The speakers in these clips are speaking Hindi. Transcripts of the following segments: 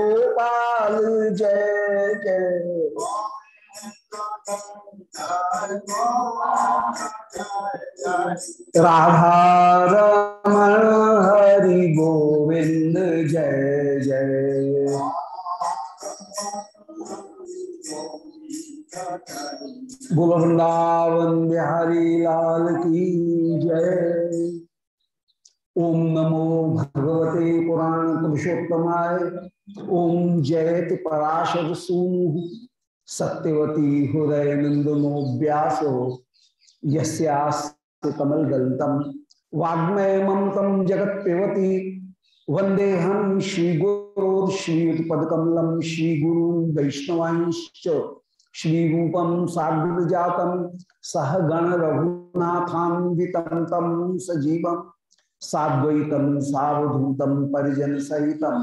गोपाल जय जय। राधा रमण हरि गोविंद जय जय। बोल वृंदावन बिहारी लाल की जय। ओम नमो भगवते पुराण पुरुषोत्तमाय। ओम जयत पराशर सूनु सत्यवती हृदय नंदनो व्यास कमल गलतम वाग्मय ममतम जगत पेवती वंदे हम श्री गुरु श्रीयुतपकमलम श्री गुरु वैष्णवांश्च। श्री रूपम साग्र जातम सह गण रघुनाथान्वितम सजीव। साद्वैतम सावधूतम परिजन सहितम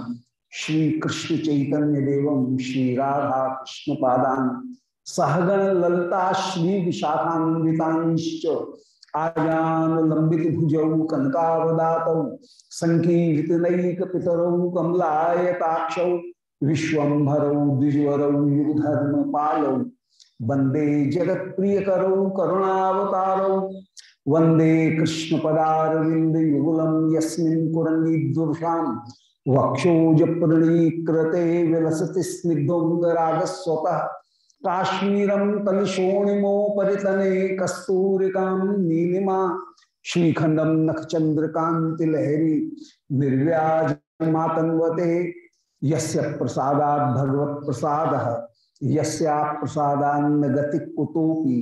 श्री कृष्ण चैतन्य देवम श्री राधा कृष्ण पादान सहगण ललता श्री विशाखान्वितांश्च आजान लंबित भुजौ कनकावदात संकीर्तनैक पितरौ कमलायताक्ष विश्वभरौ द्विजवरौ युगधर्म पालौ वंदे जगत प्रिय करौ करुणावतारौ वंदे कृष्ण पदारविंद युगलम यस्मिन् वक्षोज प्रणीकृते विलसति स्निग्धोंगरागस्वतः काश्मीरम तलशोणिमो परितने कस्तूरिका नीलिमा श्रीखंडम नखचंद्रकांति लहरी निर्व्याज मातन्वते यस्य भगवत प्रसाद यस्या गति कुतोपि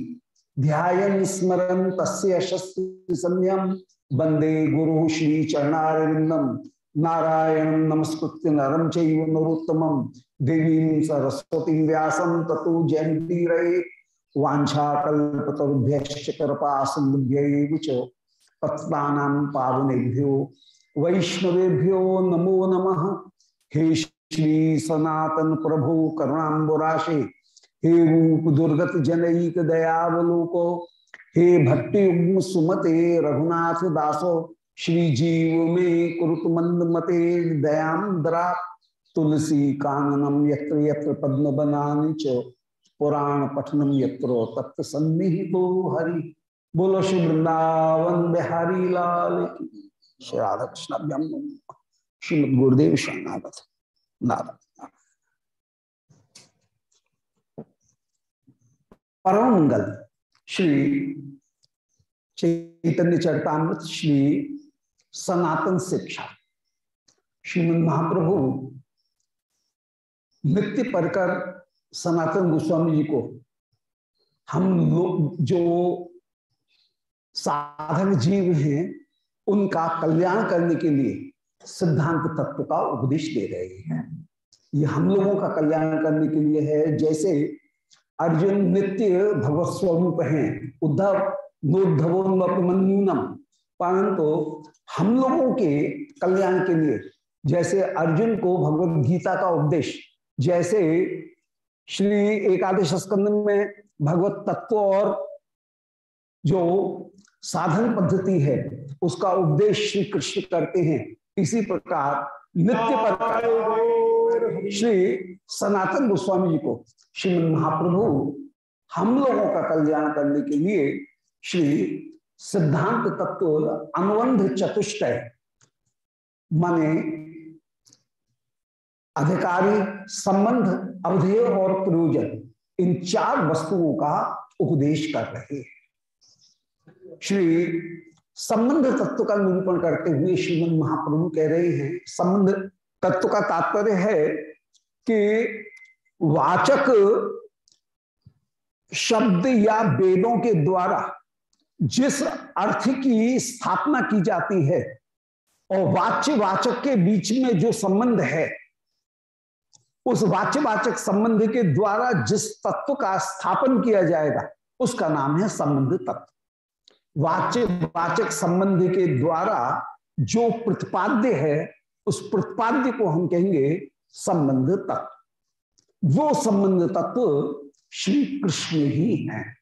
ध्यान स्मरन तस्य शस्त्र संयम। वंदे गुरु श्री चरणारविंदम नारायण नमस्कृत्य नरम चैव नरोत्तमम देवी सरस्वती व्यासम ततो जयंती रे वाछाकुभ्य कृपा पत्ता पावनेभ्यो। वैष्णवेभ्यो नमो नमः। हे श्री सनातन प्रभु करुणाबुराशे हे रूप दुर्गत जनईक दयावलोको, हे भट्टयुग्म सुमते रघुनाथ दासो श्री जीव में कुरुत मंद मते दयाद्रा तुलसी काननम यत्र यत्र पद्म बनानी च पुराण पठनम यत्रो तत्व सन्निहितो हरि। बोलो श्री वृंदावन बिहारी लाल की श्री राधा कृष्ण श्रीमद गुरुदेव शरणागत नारद परम मंगल श्री चैतन्य चरतामृत श्री सनातन शिक्षा। श्रीमद महाप्रभु नित्य पढ़कर सनातन गोस्वामी जी को हम लोग जो साधक जीव हैं, उनका कल्याण करने के लिए सिद्धांत तत्व का उपदेश दे रहे हैं। ये हम लोगों का कल्याण करने के लिए है। जैसे अर्जुन नित्य भगवत स्वरूप हैं, उद्धव नोद्धवोन्नूनम परंतु हम लोगों के कल्याण के लिए, जैसे अर्जुन को भगवत गीता का उपदेश, जैसे श्री एकादश स्कंद में भगवत तत्व और जो साधन पद्धति है, उसका उपदेश श्री कृष्ण करते हैं। इसी प्रकार नित्य प्रकार श्री सनातन गोस्वामी जी को, श्रीमद महाप्रभु, हम लोगों का कल्याण करने के लिए श्री सिद्धांत तत्व अनुबंध चतुष्टय माने अधिकारी, संबंध, अवधेय और प्रयोजन, इन चार वस्तुओं का उपदेश कर रहे हैं। श्री संबंध तत्व का निरूपण करते हुए श्रीमद महाप्रभु कह रहे हैं, संबंध तत्व का तात्पर्य है कि वाचक शब्द या वेदों के द्वारा जिस अर्थ की स्थापना की जाती है और वाच्य वाचक के बीच में जो संबंध है, उस वाच्यवाचक संबंध के द्वारा जिस तत्व का स्थापन किया जाएगा, उसका नाम है संबंध तत्व। वाच्यवाचक संबंध के द्वारा जो प्रतिपाद्य है, उस प्रतिपाद्य को हम कहेंगे संबंध तत्व। वो संबंध तत्व श्री कृष्ण ही है।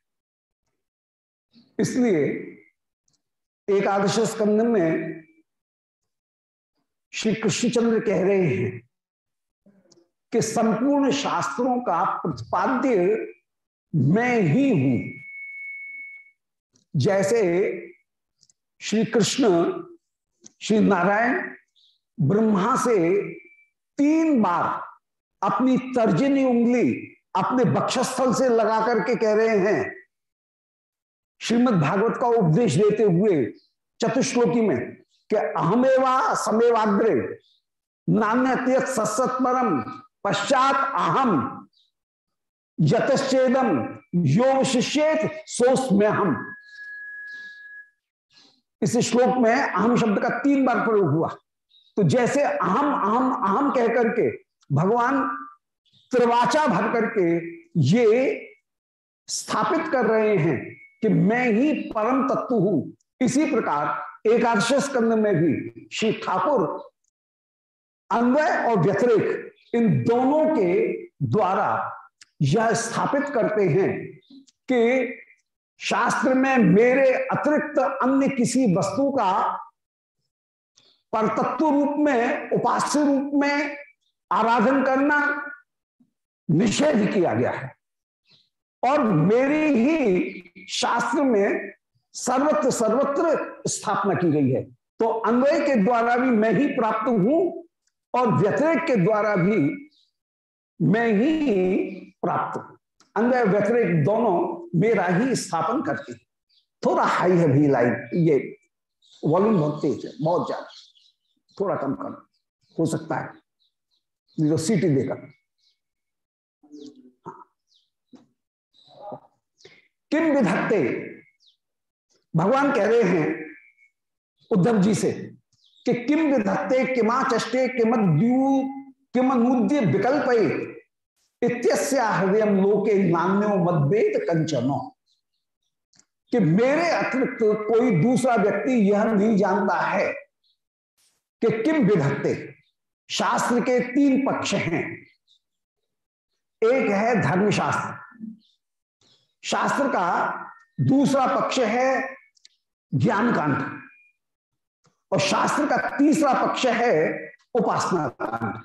इसलिए एकादश स्कंद में श्री कृष्णचंद्र कह रहे हैं कि संपूर्ण शास्त्रों का प्रतिपाद्य मैं ही हूँ। जैसे श्री कृष्ण, श्री नारायण ब्रह्मा से तीन बार अपनी तर्जनी उंगली अपने बक्षस्थल से लगा करके कह रहे हैं श्रीमद् भागवत का उपदेश देते हुए चतुश्लोकी में कि अहमेवा समेवाग्रे नान्य सत्सत पश्चात अहम यतश्चेदम योग शिष्येत सोस हम इस श्लोक में अहम शब्द का तीन बार प्रयोग हुआ। तो जैसे अहम अहम अहम कह करके भगवान त्रिवाचा भर करके ये स्थापित कर रहे हैं कि मैं ही परम तत्व हूँ। इसी प्रकार एकादश स्कंद में भी श्री ठाकुर, अन्वय और व्यतिरिक इन दोनों के द्वारा यह स्थापित करते हैं कि शास्त्र में मेरे अतिरिक्त अन्य किसी वस्तु का परतत्व रूप में, उपास्य रूप में आराधन करना निषेध किया गया है। और मेरी ही शास्त्र में सर्वत्र सर्वत्र स्थापना की गई है। तो अन्वय के द्वारा भी मैं ही प्राप्त हूँ और व्यतिरिक के द्वारा भी मैं ही प्राप्त हूँ। अंदर व्यतिरिक दोनों मेरा ही स्थापन करती थोड़ा हाई है भी लाइन ये वॉल्यूम बहुत तेज है, बहुत ज़्यादा। थोड़ा कम कम हो सकता है। जो सीटी देकर किम विधत्ते? भगवान कह रहे हैं उद्धव जी से कि किम विधत्ते, किमा चष्टे किमद्यू किमनुद्य विकल्प हृदय लोके नान्यो मतभेद कंचनो। कि मेरे अतिरिक्त कोई दूसरा व्यक्ति यह नहीं जानता है कि किम विधत्ते। शास्त्र के तीन पक्ष हैं। एक है धर्मशास्त्र। शास्त्र का दूसरा पक्ष है ज्ञान कांड और शास्त्र का तीसरा पक्ष है उपासना कांड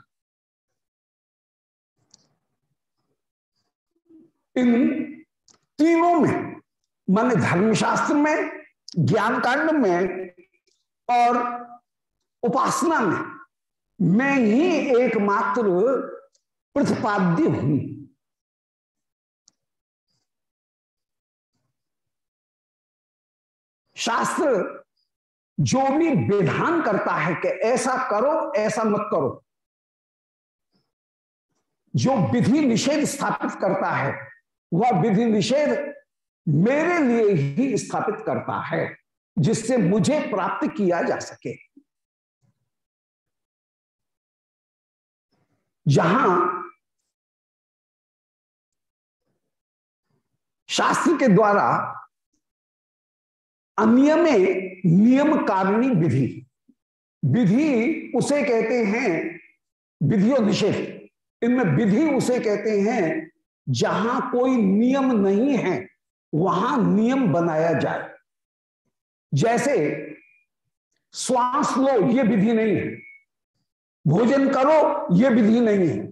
इन तीनों में, मान धर्मशास्त्र में ज्ञान कांड में और उपासना में, मैं ही एकमात्र प्रतिपाद्य हूँ। शास्त्र जो भी विधान करता है कि ऐसा करो, ऐसा मत करो। जो विधि निषेध स्थापित करता है, वह विधि निषेध मेरे लिए ही स्थापित करता है, जिससे मुझे प्राप्त किया जा सके। जहाँ शास्त्र के द्वारा अनियमे नियम कारिणी विधि। विधि उसे कहते हैं विधियों निषेध इनमें विधि उसे कहते हैं जहाँ कोई नियम नहीं है, वहाँ नियम बनाया जाए। जैसे श्वास लो, ये विधि नहीं है। भोजन करो, ये विधि नहीं है।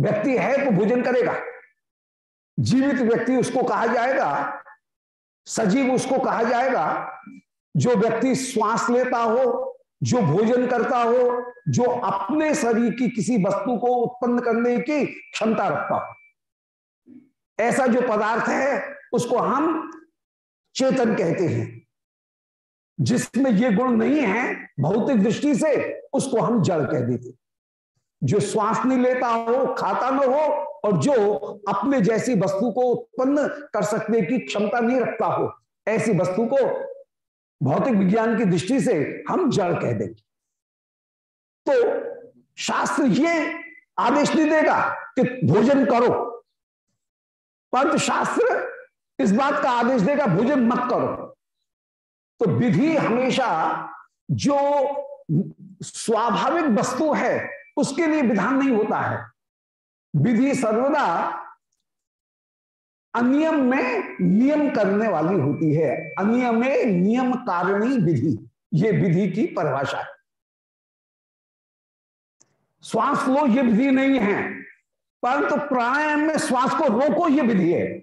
व्यक्ति है तो भोजन करेगा। जीवित व्यक्ति, उसको कहा जाएगा सजीव उसको कहा जाएगा, जो व्यक्ति श्वास लेता हो, जो भोजन करता हो, जो अपने शरीर की किसी वस्तु को उत्पन्न करने की क्षमता रखता हो। ऐसा जो पदार्थ है, उसको हम चेतन कहते हैं। जिसमें ये गुण नहीं है, भौतिक दृष्टि से उसको हम जड़ कह देते जो श्वास नहीं लेता हो, खाता न हो और जो अपने जैसी वस्तु को उत्पन्न कर सकने की क्षमता नहीं रखता हो, ऐसी वस्तु को भौतिक विज्ञान की दृष्टि से हम जड़ कह देंगे। तो शास्त्र ये आदेश नहीं देगा कि भोजन करो, परंतु शास्त्र इस बात का आदेश देगा, भोजन मत करो। तो विधि हमेशा जो स्वाभाविक वस्तु है, उसके लिए विधान नहीं होता है। विधि सर्वदा अनियम में नियम करने वाली होती है। अनियम में नियम कारिणी विधि, ये विधि की परिभाषा है। श्वास लो, ये विधि नहीं है। परंतु तो प्राणायाम में श्वास को रोको, ये विधि है।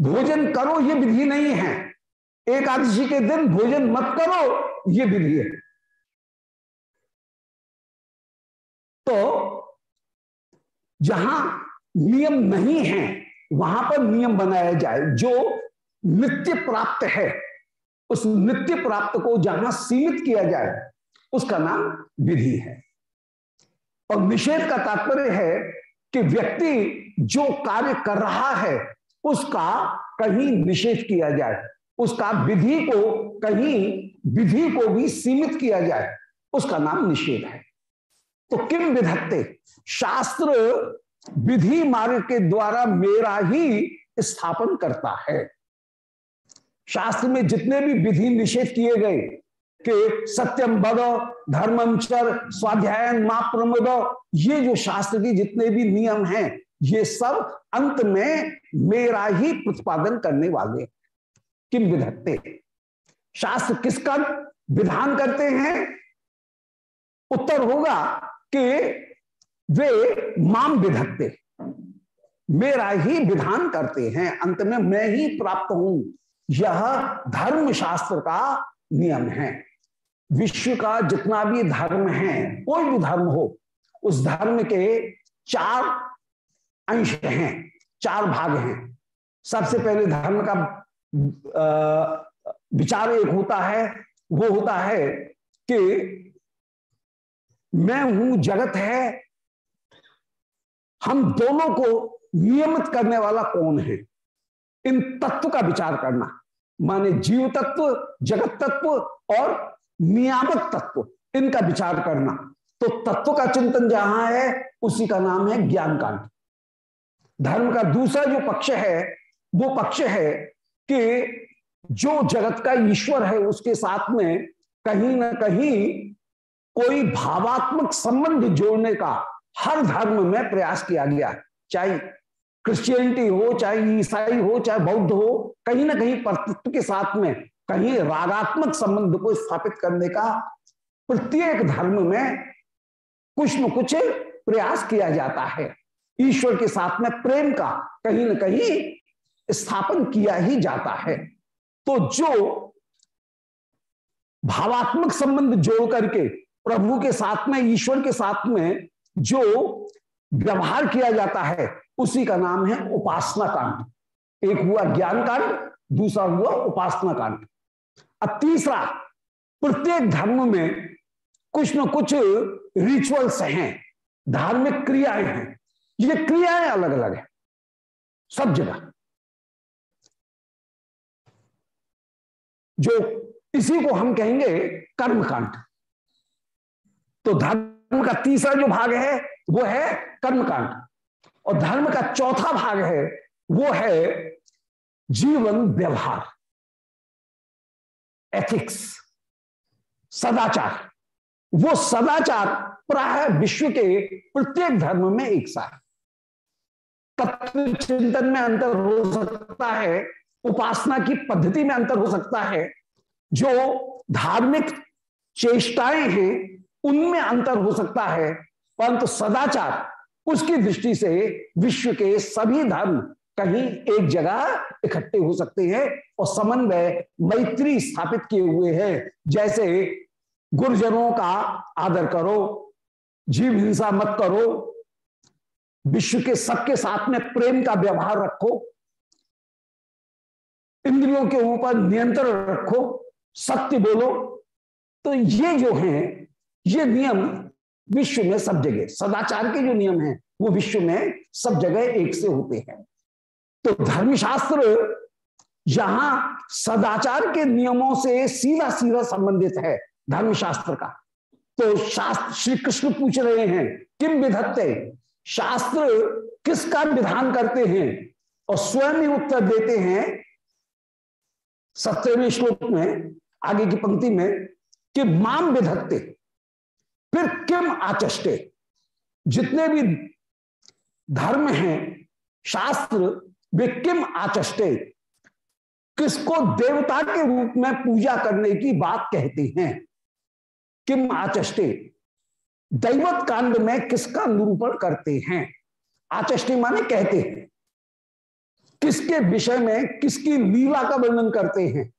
भोजन करो, ये विधि नहीं है। एकादशी के दिन भोजन मत करो, ये विधि है। तो जहाँ नियम नहीं है, वहाँ पर नियम बनाया जाए, जो नित्य प्राप्त है, उस नित्य प्राप्त को जहाँ सीमित किया जाए, उसका नाम विधि है। और निषेध का तात्पर्य है कि व्यक्ति जो कार्य कर रहा है, उसका कहीं निषेध किया जाए, उसका विधि को कहीं, विधि को भी सीमित किया जाए, उसका नाम निषेध है। तो किम विधत्ते? शास्त्र विधि मार्ग के द्वारा मेरा ही स्थापन करता है। शास्त्र में जितने भी विधि निषेध किए गए कि सत्यम बद, धर्मम चर स्वाध्याय मा प्रमोद ये जो शास्त्र की जितने भी नियम हैं, ये सब अंत में मेरा ही प्रतिपादन करने वाले किम विधत्ते? शास्त्र किसका विधान करते हैं? उत्तर होगा कि वे माम विधत्ते। मेरा ही विधान करते हैं। अंत में मैं ही प्राप्त हूँ। यह धर्म शास्त्र का नियम है। विश्व का जितना भी धर्म है, कोई भी धर्म हो, उस धर्म के चार अंश हैं, चार भाग हैं। सबसे पहले धर्म का विचार एक होता है, वो होता है कि मैं हूँ, जगत है। हम दोनों को नियमित करने वाला कौन है? इन तत्व का विचार करना। माने जीव तत्व, जगत तत्व और नियामक तत्व, इनका विचार करना। तो तत्व का चिंतन जहाँ है, उसी का नाम है ज्ञान कांड धर्म का दूसरा जो पक्ष है, वो पक्ष है कि जो जगत का ईश्वर है, उसके साथ में कहीं ना कहीं कोई भावात्मक संबंध जोड़ने का हर धर्म में प्रयास किया गया। चाहे क्रिश्चियनिटी हो, चाहे ईसाई हो, चाहे बौद्ध हो, कहीं ना कहीं परतत्व के साथ में कहीं रागात्मक संबंध को स्थापित करने का प्रत्येक धर्म में कुछ न कुछ प्रयास किया जाता है। ईश्वर के साथ में प्रेम का कहीं ना कहीं स्थापन किया ही जाता है। तो जो भावात्मक संबंध जोड़ करके प्रभु के साथ में, ईश्वर के साथ में जो व्यवहार किया जाता है, उसी का नाम है उपासना कांड। एक हुआ ज्ञान कांड, दूसरा हुआ उपासना कांड। अब तीसरा, प्रत्येक धर्म में कुछ न कुछ रिचुअल्स हैं, धार्मिक क्रियाएँ हैं। ये क्रियाएँ अलग अलग है, सब जगह। जो इसी को हम कहेंगे कर्मकांड तो धर्म का तीसरा जो भाग है, वो है कर्मकांड। और धर्म का चौथा भाग है, वो है जीवन व्यवहार। एथिक्स सदाचार। वो सदाचार प्राय विश्व के प्रत्येक धर्म में एक सा है। तत्व चिंतन में अंतर हो सकता है, उपासना की पद्धति में अंतर हो सकता है, जो धार्मिक चेष्टाएँ हैं उनमें अंतर हो सकता है। परंतु सदाचार, उसकी दृष्टि से विश्व के सभी धर्म कहीं एक जगह इकट्ठे हो सकते हैं और समन्वय मैत्री स्थापित किए हुए हैं। जैसे गुरुजनों का आदर करो, जीव हिंसा मत करो, विश्व के सबके साथ में प्रेम का व्यवहार रखो, इंद्रियों के ऊपर नियंत्रण रखो, सत्य बोलो। तो ये जो है ये नियम विश्व में सब जगह, सदाचार के जो नियम हैं, वो विश्व में सब जगह एक से होते हैं। तो धर्मशास्त्र यहाँ सदाचार के नियमों से सीधा सीधा संबंधित है धर्मशास्त्र का। तो शास्त्र श्री कृष्ण पूछ रहे हैं, किम विधत्ते? शास्त्र किसका विधान करते हैं? और स्वयं ही उत्तर देते हैं सत्यवें श्लोक में, आगे की पंक्ति में, कि माम विधत्ते। फिर किम आचष्टे? जितने भी धर्म हैं, शास्त्र, वे किम आचष्टे? किसको देवता के रूप में पूजा करने की बात कहते हैं? किम आचष्टे? दैवत कांड में किसका निरूपण करते हैं? आचष्टि माने कहते हैं। किसके विषय में किसकी लीला का वर्णन करते हैं?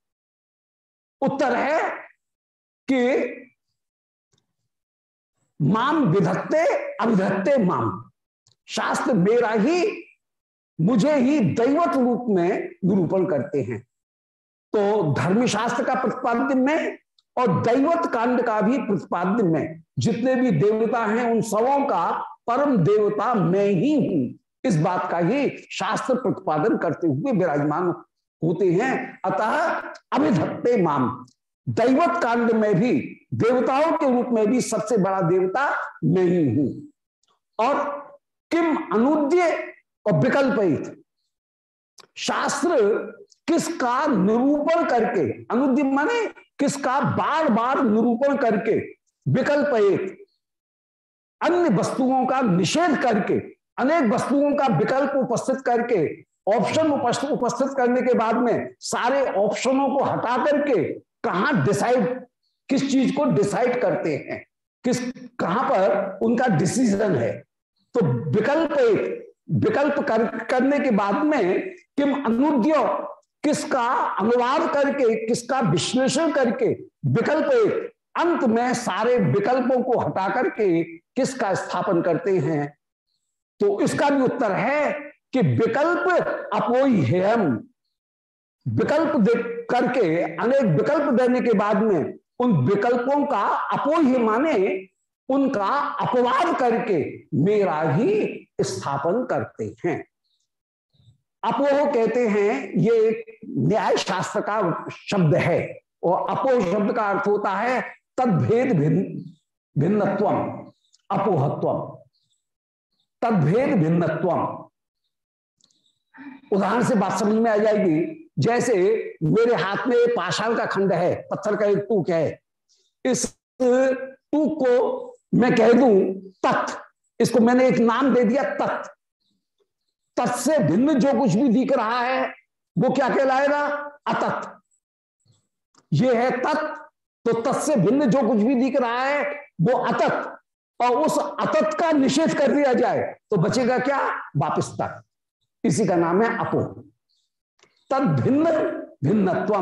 उत्तर है कि माम विधत्ते, अविधत्ते माम। शास्त्र मेरा ही, मुझे ही दैवत रूप में निरूपण करते हैं। तो धर्मशास्त्र का प्रतिपाद्य में और दैवत कांड का भी प्रतिपाद्य में। जितने भी देवता हैं, उन सबों का परम देवता मैं ही हूँ। इस बात का ही शास्त्र प्रतिपादन करते हुए विराजमान होते हैं। अतः अभिधत्ते माम। दैवत कांड में भी, देवताओं के रूप में भी सबसे बड़ा देवता मैं ही। हूँ और किम अनुद्य और विकल्प शास्त्र किसका निरूपण करके, अनुद्य माने किसका बार बार निरूपण करके विकल्प एक अन्य वस्तुओं का निषेध करके, अनेक वस्तुओं का विकल्प उपस्थित करके ऑप्शन उपस्थित करने के बाद में सारे ऑप्शनों को हटा करके कहा डिसाइड किस चीज़ को डिसाइड करते हैं? किस कहाँ पर उनका डिसीज़न है? तो विकल्प एक विकल्प कर, करने के बाद में किम अनुद्य किसका अनुवाद करके किसका विश्लेषण करके विकल्प एक अंत में सारे विकल्पों को हटा करके किसका स्थापन करते हैं? तो इसका भी उत्तर है कि विकल्प अपोई हेम विकल्प करके अनेक विकल्प देने के बाद में उन विकल्पों का अपोह माने उनका अपवाद करके मेरा ही स्थापन करते हैं। अपोह कहते हैं, ये न्याय शास्त्र का शब्द है और अपोह शब्द का अर्थ होता है तदभेद भिन्न भिन्नत्व अपोहत्व तदभेद भिन्नत्व उदाहरण से बात समझ में आ जाएगी। जैसे मेरे हाथ में पाषाण का खंड है, पत्थर का एक टूक है, इस टूक को मैं कह दू तत्। इसको मैंने एक नाम दे दिया तत्। तत् से भिन्न जो कुछ भी दिख रहा है, वो क्या कहलाएगा? अतत। ये है तत् तो तत् से भिन्न जो कुछ भी दिख रहा है, वो अतत। और उस अतत का निषेध कर दिया जाए तो बचेगा क्या? वापिस तक इसी का नाम है अपो। तद भिन्न भिन्नत्व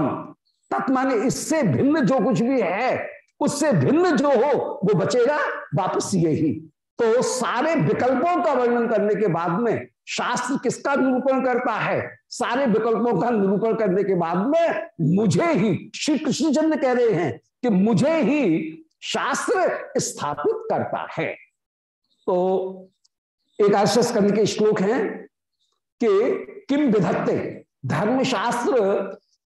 तत् माने इससे भिन्न जो कुछ भी है, उससे भिन्न जो हो, वो बचेगा वापस यही। तो सारे विकल्पों का वर्णन करने के बाद में शास्त्र किसका निरूपण करता है? सारे विकल्पों का निरूपण करने के बाद में मुझे ही, श्री कृष्णचंद्र कह रहे हैं कि मुझे ही शास्त्र स्थापित करता है। तो एक स्कंद के श्लोक हैं कि किम विधत्ते? धर्मशास्त्र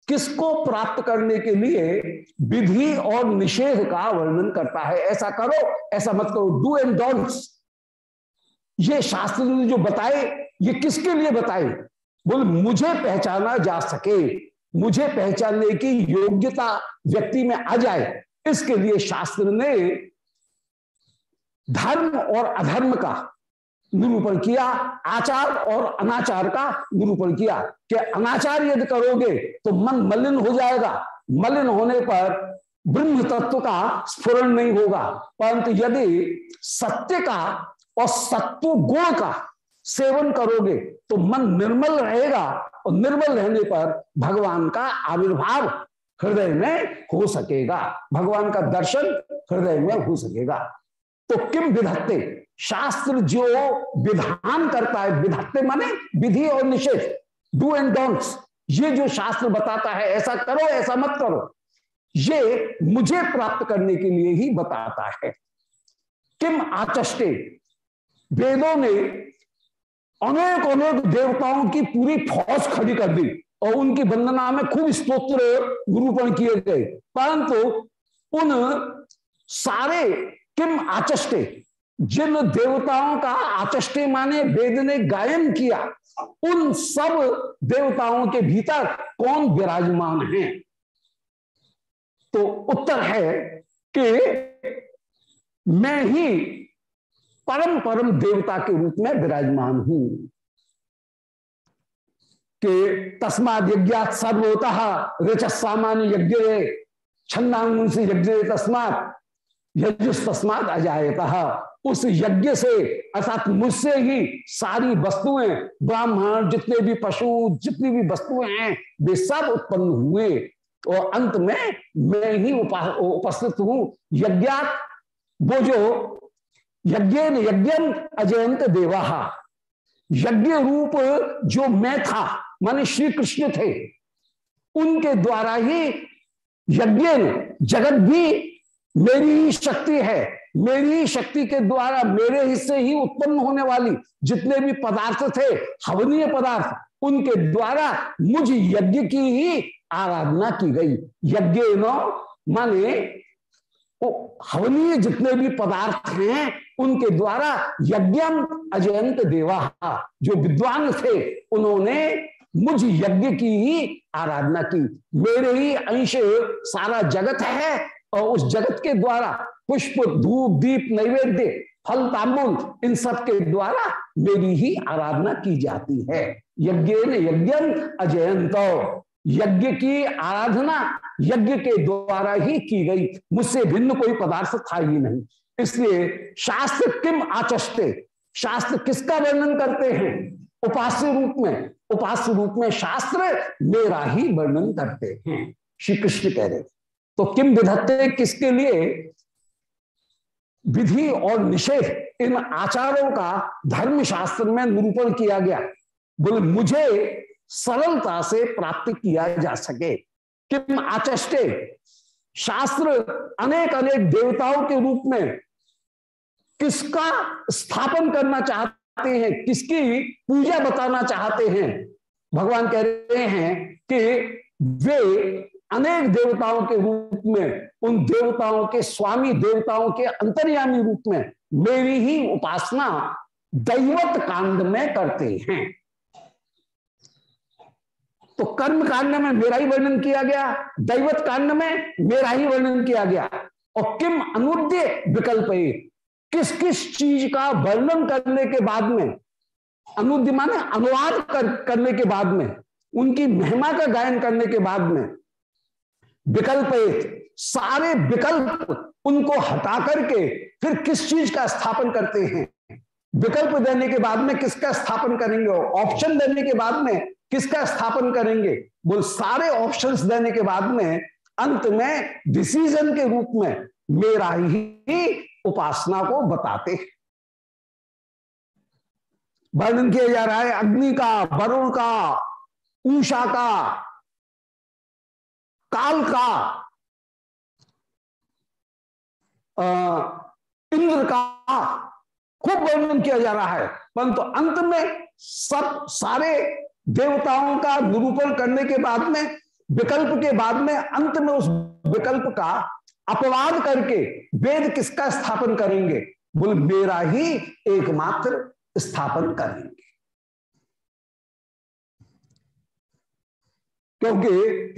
किसको प्राप्त करने के लिए विधि और निषेध का वर्णन करता है? ऐसा करो, ऐसा मत करो डू एंड डोंट्स ये शास्त्र ने जो बताए, ये किसके लिए बताए? बोल, मुझे पहचाना जा सके, मुझे पहचानने की योग्यता व्यक्ति में आ जाए। इसके लिए शास्त्र ने धर्म और अधर्म का निरूपण किया, आचार और अनाचार का निरूपण किया। कि अनाचार यदि करोगे तो मन मलिन हो जाएगा। मलिन होने पर ब्रह्म तत्व का स्फुरण नहीं होगा। परंतु यदि सत्य का और सत्व गुण का सेवन करोगे तो मन निर्मल रहेगा और निर्मल रहने पर भगवान का आविर्भाव हृदय में हो सकेगा। भगवान का दर्शन हृदय में हो सकेगा। तो किम विधत्ते? शास्त्र जो विधान करता है, विधत्ते माने विधि और निषेध डू एंड डोंट्स ये जो शास्त्र बताता है, ऐसा करो, ऐसा मत करो। ये मुझे प्राप्त करने के लिए ही बताता है। किम आचष्टे? वेदों ने अनेक अनेक देवताओं की पूरी फौज खड़ी कर दी और उनकी वंदना में खूब स्तोत्र निरूपण किए गए। परंतु उन सारे किम आचष्टे? जिन देवताओं का आचष्टे माने वेद ने गायन किया, उन सब देवताओं के भीतर कौन विराजमान है? तो उत्तर है कि मैं ही परम परम देवता के रूप में विराजमान हूँ। कि तस्माद यज्ञ सर्वोतः ऋच सामान्य यज्ञ छंदांग से यज्ञ तस्मात यजुष तस्मात अजायतः उस यज्ञ से, अर्थात मुझसे ही सारी वस्तुएँ, ब्राह्मण जितने भी पशु, जितनी भी वस्तुएँ हैं, वे सब उत्पन्न हुए। और अंत में मैं ही उपस्थित हूँ। यज्ञात, वो जो यज्ञ यज्ञम अजयंत देवा। यज्ञ रूप जो मैं था, माने श्री कृष्ण थे, उनके द्वारा ही यज्ञ जगत भी मेरी ही शक्ति है, मेरी ही शक्ति के द्वारा मेरे हिस्से ही उत्पन्न होने वाली जितने भी पदार्थ थे, हवनीय पदार्थ, उनके द्वारा मुझ यज्ञ की ही आराधना की गई। यज्ञ माने हवनीय जितने भी पदार्थ हैं, उनके द्वारा यज्ञम अजयंत देवा, जो विद्वान थे, उन्होंने मुझ यज्ञ की ही आराधना की। मेरे ही अंश सारा जगत है और उस जगत के द्वारा पुष्प, धूप, दीप, नैवेद्य, फल, तांबुल, इन सब के द्वारा मेरी ही आराधना की जाती है। यज्ञ यज्ञ अजयंत यज्ञ की आराधना यज्ञ के द्वारा ही की गई। मुझसे भिन्न कोई पदार्थ था ही नहीं। इसलिए शास्त्र किम आचस्ते? शास्त्र किसका वर्णन करते हैं? उपास्य रूप में, उपास्य रूप में शास्त्र मेरा ही वर्णन करते हैं। श्री कृष्ण कह रहे तो किम विधत्ते किसके लिए? विधि और निषेध, इन आचारों का धर्म शास्त्र में निरूपण किया गया। बोले, मुझे सरलता से प्राप्त किया जा सके। किम आचष्टे? शास्त्र अनेक अनेक देवताओं के रूप में किसका स्थापन करना चाहते हैं, किसकी पूजा बताना चाहते हैं? भगवान कह रहे हैं कि वे अनेक देवताओं के रूप में उन देवताओं के स्वामी देवताओं के अंतर्यामी रूप में मेरी ही उपासना दैवत कांड में करते हैं। तो कर्म कांड में मेरा ही वर्णन किया गया दैवत कांड में मेरा ही वर्णन किया गया। और किम अनुद्य विकल्प किस किस चीज़ का वर्णन करने के बाद में अनुद्य माने अनुवाद कर, करने के बाद में उनकी महिमा का गायन करने के बाद में विकल्प सारे विकल्प उनको हटा करके फिर किस चीज़ का स्थापन करते हैं? विकल्प देने के बाद में किसका स्थापन करेंगे? ऑप्शन देने के बाद में किसका स्थापन करेंगे? बोल, सारे ऑप्शंस देने के बाद में अंत में डिसीज़न के रूप में मेरा ही उपासना को बताते हैं। वर्णन किया जा रहा है, अग्नि का, वरुण का, ऊषा का काल का इंद्र का खूब वर्णन किया जा रहा है। परंतु तो अंत में सब सारे देवताओं का निरूपण करने के बाद में, विकल्प के बाद में, अंत में उस विकल्प का अपवाद करके वेद किसका स्थापन करेंगे? बोल, मेरा ही एकमात्र स्थापन करेंगे। क्योंकि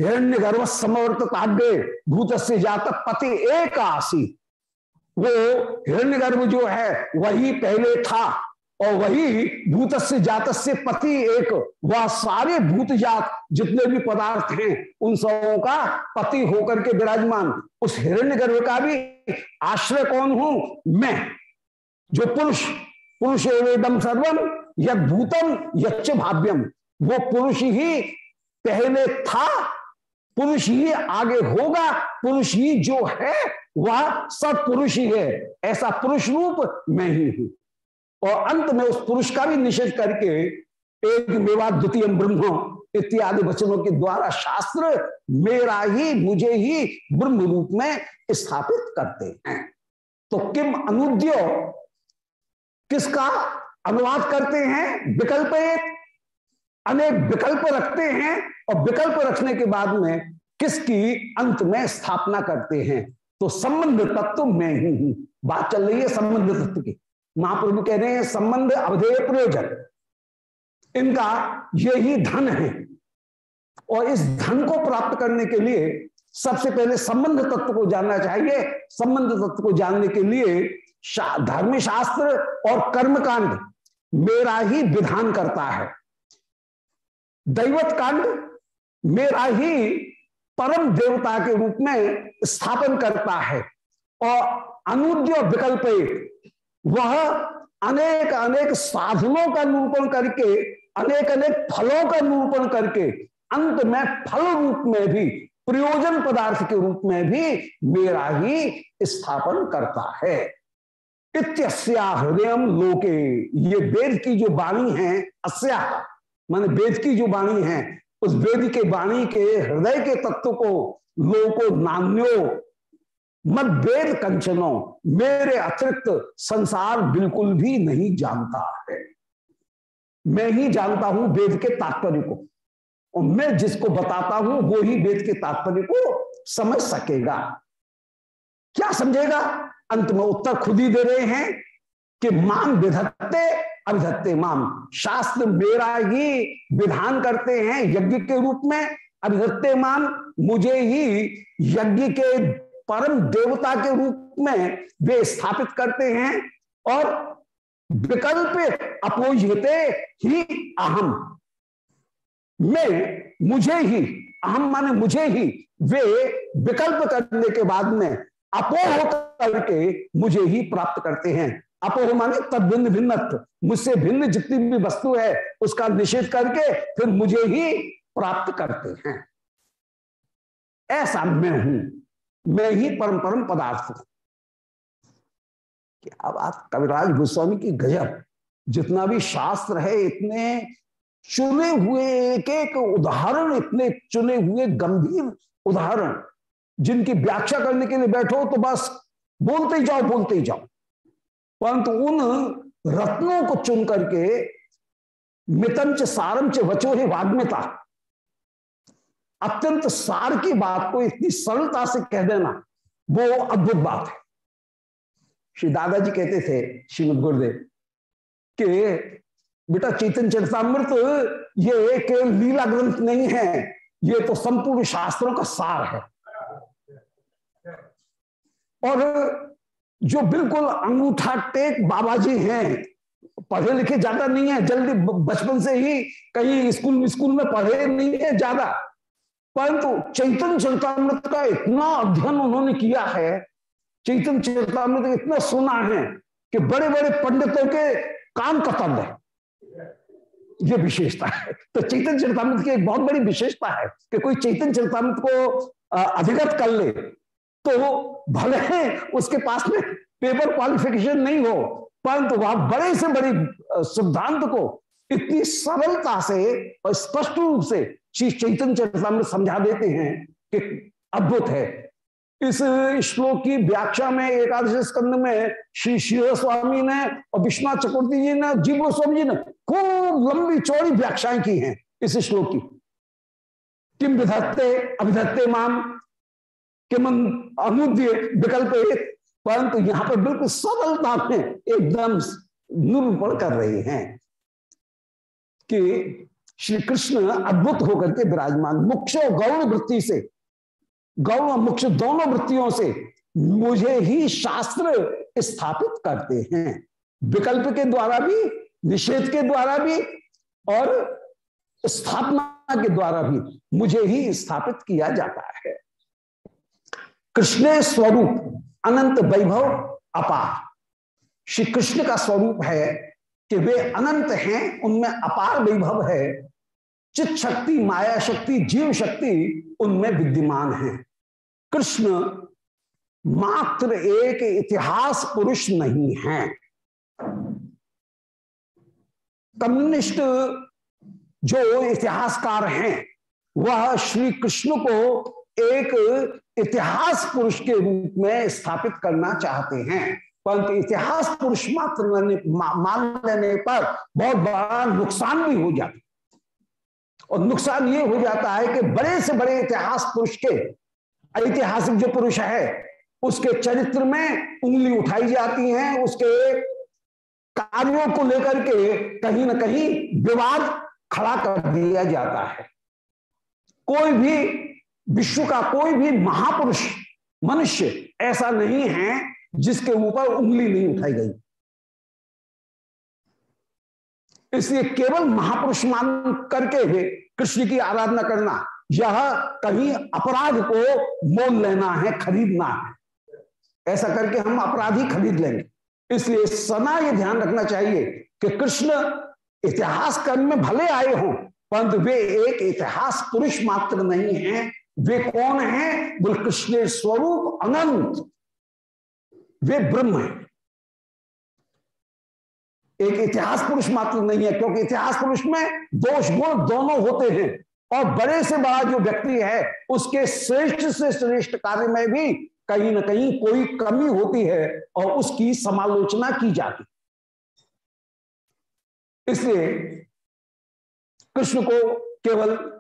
हिरण्य गर्भ समवर्त काव्य भूत से जात पति एक आसी वो हिरण्य गर्भ जो है, वही पहले था और वही भूत से जात से पति एक। वह सारे भूत जात जितने भी पदार्थ हैं, उन सबों का पति होकर के विराजमान। उस हिरण्य गर्भ का भी आश्रय कौन हूँ? मैं। जो पुरुष पुरुष एवेदम सर्वम यद भूतम यच्च भाव्यम। वो पुरुष ही पहले था, पुरुष ही आगे होगा, पुरुष ही जो है, वह सब पुरुष ही है। ऐसा पुरुष रूप मैं ही हूँ। और अंत में उस पुरुष का भी निषेध करके एक मेवा द्वितीय ब्रह्म इत्यादि वचनों के द्वारा शास्त्र मेरा ही, मुझे ही ब्रह्म रूप में स्थापित करते हैं। तो किम अनुद्यो किसका अनुवाद करते हैं? विकल्प अनेक विकल्प रखते हैं और विकल्प रखने के बाद में किसकी अंत में स्थापना करते हैं? तो संबंध तत्व में ही हूँ। बात चल रही है संबंध तत्व की। महाप्रभु कह रहे हैं संबंध अवधेय प्रयोजन। इनका यही धन है। और इस धन को प्राप्त करने के लिए सबसे पहले संबंध तत्व को जानना चाहिए। संबंध तत्व को जानने के लिए शा, धर्म शास्त्र और कर्मकांड मेरा ही विधान करता है। दैवत कांड मेरा ही परम देवता के रूप में स्थापन करता है। और अनुद्य विकल्प वह अनेक अनेक साधनों का निरूपण करके, अनेक अनेक फलों का निरूपण करके, अंत में फल रूप में भी, प्रयोजन पदार्थ के रूप में भी मेरा ही स्थापन करता है। इत्या हृदय लोके, ये वेद की जो वाणी है, अस्या माने वेद की जो वाणी है, उस वेद के वाणी के हृदय के तत्व को लोको नान्यो मत वेद कंचनो, मेरे अतिरिक्त संसार बिल्कुल भी नहीं जानता है। मैं ही जानता हूँ वेद के तात्पर्य को, और मैं जिसको बताता हूँ, वो ही वेद के तात्पर्य को समझ सकेगा। क्या समझेगा? अंत में उत्तर खुद ही दे रहे हैं कि माम विधत्ते अभिधत्ते माम। शास्त्र मेरा ही विधान करते हैं यज्ञ के रूप में। अभिधत्ते माम, मुझे ही यज्ञ के परम देवता के रूप में वे स्थापित करते हैं और विकल्प अपोजते ही अहम। मैं, मुझे ही, अहम माने मुझे ही, वे विकल्प करने के बाद में अपोह करके मुझे ही प्राप्त करते हैं। अपोह माने तद भिन्न भिन्नत्व। मुझसे भिन्न जितनी भी वस्तु है, उसका निषेध करके फिर मुझे ही प्राप्त करते हैं। ऐसा मैं हूँ। मैं ही परम परम पदार्थ हूँ। अब आप कविराज गोस्वामी की गजब, जितना भी शास्त्र है, इतने चुने हुए एक एक उदाहरण, इतने चुने हुए गंभीर उदाहरण, जिनकी व्याख्या करने के लिए बैठो तो बस बोलते ही जाओ, बोलते ही जाओ। परंतु उन रत्नों को चुन करके मितंच सारंच वचो ही वाग्मिता। अत्यंत सार की बात को इतनी सरलता से कह देना, वो अद्भुत बात है। श्री दादाजी कहते थे, श्रीमद गुरुदेव, कि बेटा चैतन्य चरितमृत, ये एक लीला ग्रंथ नहीं है, ये तो संपूर्ण शास्त्रों का सार है। और जो बिल्कुल अंगूठा टेक बाबा जी हैं। पढ़े लिखे ज़्यादा नहीं है, जल्दी बचपन से ही कहीं स्कूल स्कूल में पढ़े नहीं है ज़्यादा। परंतु चैतन्य चरितमृत का इतना अध्ययन उन्होंने किया है, चैतन्य चरितमृत इतना सुना है कि बड़े बड़े पंडितों के काम कतंद है। ये विशेषता है। तो चैतन्य चरितमृत की एक बहुत बड़ी विशेषता है कि कोई चैतन्य चरितमृत को अधिगत कर ले तो भले उसके पास में पेपर क्वालिफिकेशन नहीं हो, परंतु वह बड़े से बड़े सिद्धांत को इतनी सरलता से और स्पष्ट रूप से श्री चैतन्य चरितमृत समझा देते हैं कि अद्भुत है। इस श्लोक की व्याख्या में एकादश स्कंद में श्री शिव स्वामी ने और विश्वनाथ चक्रवर्ती जी ने जीव गोस्वामी जी ने खूब लंबी चौड़ी व्याख्याएँ की हैं इस श्लोक की। किम विधत्ते अभिधत्ते माम किम अनुद्य विकल्प एक परंतु यहाँ पर बिल्कुल सरलता में एकदम निरूपण कर रहे हैं कि श्री कृष्ण अद्भुत होकर के विराजमान। मुख्य गौण वृत्ति से, गौण मुख्य दोनों वृत्तियों से मुझे ही शास्त्र स्थापित करते हैं। विकल्प के द्वारा भी, निषेध के द्वारा भी और स्थापना के द्वारा भी मुझे ही स्थापित किया जाता है। कृष्ण स्वरूप अनंत वैभव अपार। श्री कृष्ण का स्वरूप है कि वे अनंत हैं, उनमें अपार वैभव है। चित शक्ति, माया शक्ति, जीव शक्ति उनमें विद्यमान है। कृष्ण मात्र एक इतिहास पुरुष नहीं है। कम्युनिस्ट जो इतिहासकार हैं, वह श्री कृष्ण को एक इतिहास पुरुष के रूप में स्थापित करना चाहते हैं। परंतु इतिहास पुरुष मात्र मान लेने पर बहुत बड़ा नुकसान भी हो जाता और नुकसान ये हो जाता है कि बड़े से बड़े इतिहास पुरुष के, ऐतिहासिक जो पुरुष है, उसके चरित्र में उंगली उठाई जाती है, उसके कार्यों को लेकर के कहीं ना कहीं विवाद खड़ा कर दिया जाता है। कोई भी विश्व का कोई भी महापुरुष, मनुष्य ऐसा नहीं है जिसके ऊपर उंगली नहीं उठाई गई। इसलिए केवल महापुरुष मान करके कृष्ण की आराधना करना, यह कहीं अपराध को मोल लेना है, खरीदना है। ऐसा करके हम अपराधी खरीद लेंगे। इसलिए सना यह ध्यान रखना चाहिए कि कृष्ण इतिहास कर्म में भले आए हों, परंतु वे एक इतिहास पुरुष मात्र नहीं है वे कौन है? बोल कृष्ण स्वरूप अनंत। वे ब्रह्म है। एक इतिहास पुरुष मात्र नहीं है, क्योंकि इतिहास पुरुष में दोष गुण दोनों होते हैं। और बड़े से बड़ा जो व्यक्ति है, उसके श्रेष्ठ से श्रेष्ठ कार्य में भी कहीं ना कहीं कोई कमी होती है और उसकी समालोचना की जाती इसलिए कृष्ण को केवल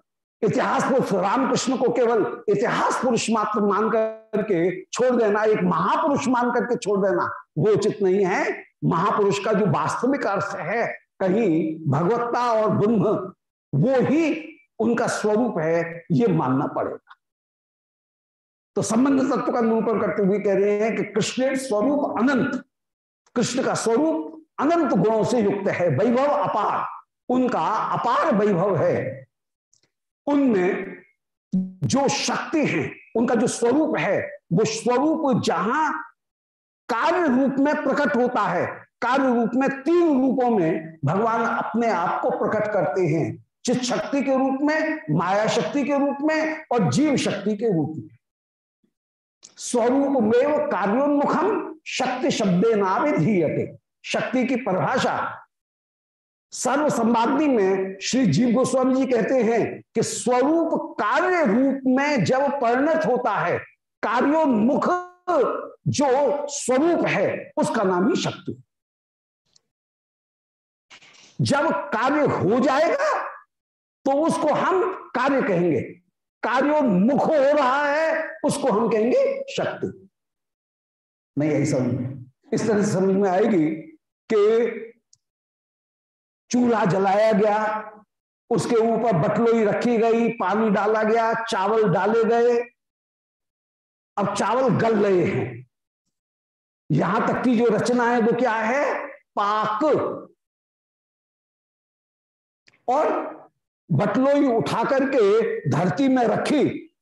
इतिहास पुरुष रामकृष्ण को केवल इतिहास पुरुष मात्र मान करके छोड़ देना, एक महापुरुष मान करके छोड़ देना वो उचित नहीं है। महापुरुष का जो वास्तविक अर्थ है, कहीं भगवत्ता और ब्रह्म, वो ही उनका स्वरूप है, ये मानना पड़ेगा। तो संबंध तत्व का निरूपण करते हुए कह रहे हैं कि कृष्ण स्वरूप अनंत, कृष्ण का स्वरूप अनंत गुणों से युक्त है, वैभव अपार, उनका अपार वैभव है। उनमें जो शक्ति है, उनका जो स्वरूप है, वो स्वरूप जहाँ कार्य रूप में प्रकट होता है, कार्य रूप में तीन रूपों में भगवान अपने आप को प्रकट करते हैं। चित शक्ति के रूप में, माया शक्ति के रूप में और जीव शक्ति के रूप में। स्वरूप में कार्योन्मुखम शक्ति शब्दे नाविधीयते शक्ति की परिभाषा सर्व में श्री जीव गोस्वामी जी कहते हैं कि स्वरूप कार्य रूप में जब परिणत होता है, कार्योन्मुख जो स्वरूप है, उसका नाम ही शक्ति जब कार्य हो जाएगा तो उसको हम कार्य कहेंगे। कार्योन्मुख हो रहा है, उसको हम कहेंगे शक्ति। नहीं यही समझ इस तरह से समझ में आएगी कि चूल्हा जलाया गया, उसके ऊपर बटलोई रखी गई, पानी डाला गया, चावल डाले गए। अब चावल गल रहे हैं। यहाँ तक की जो रचना है वो क्या है? पाक। और बटलोई उठा करके धरती में रखी,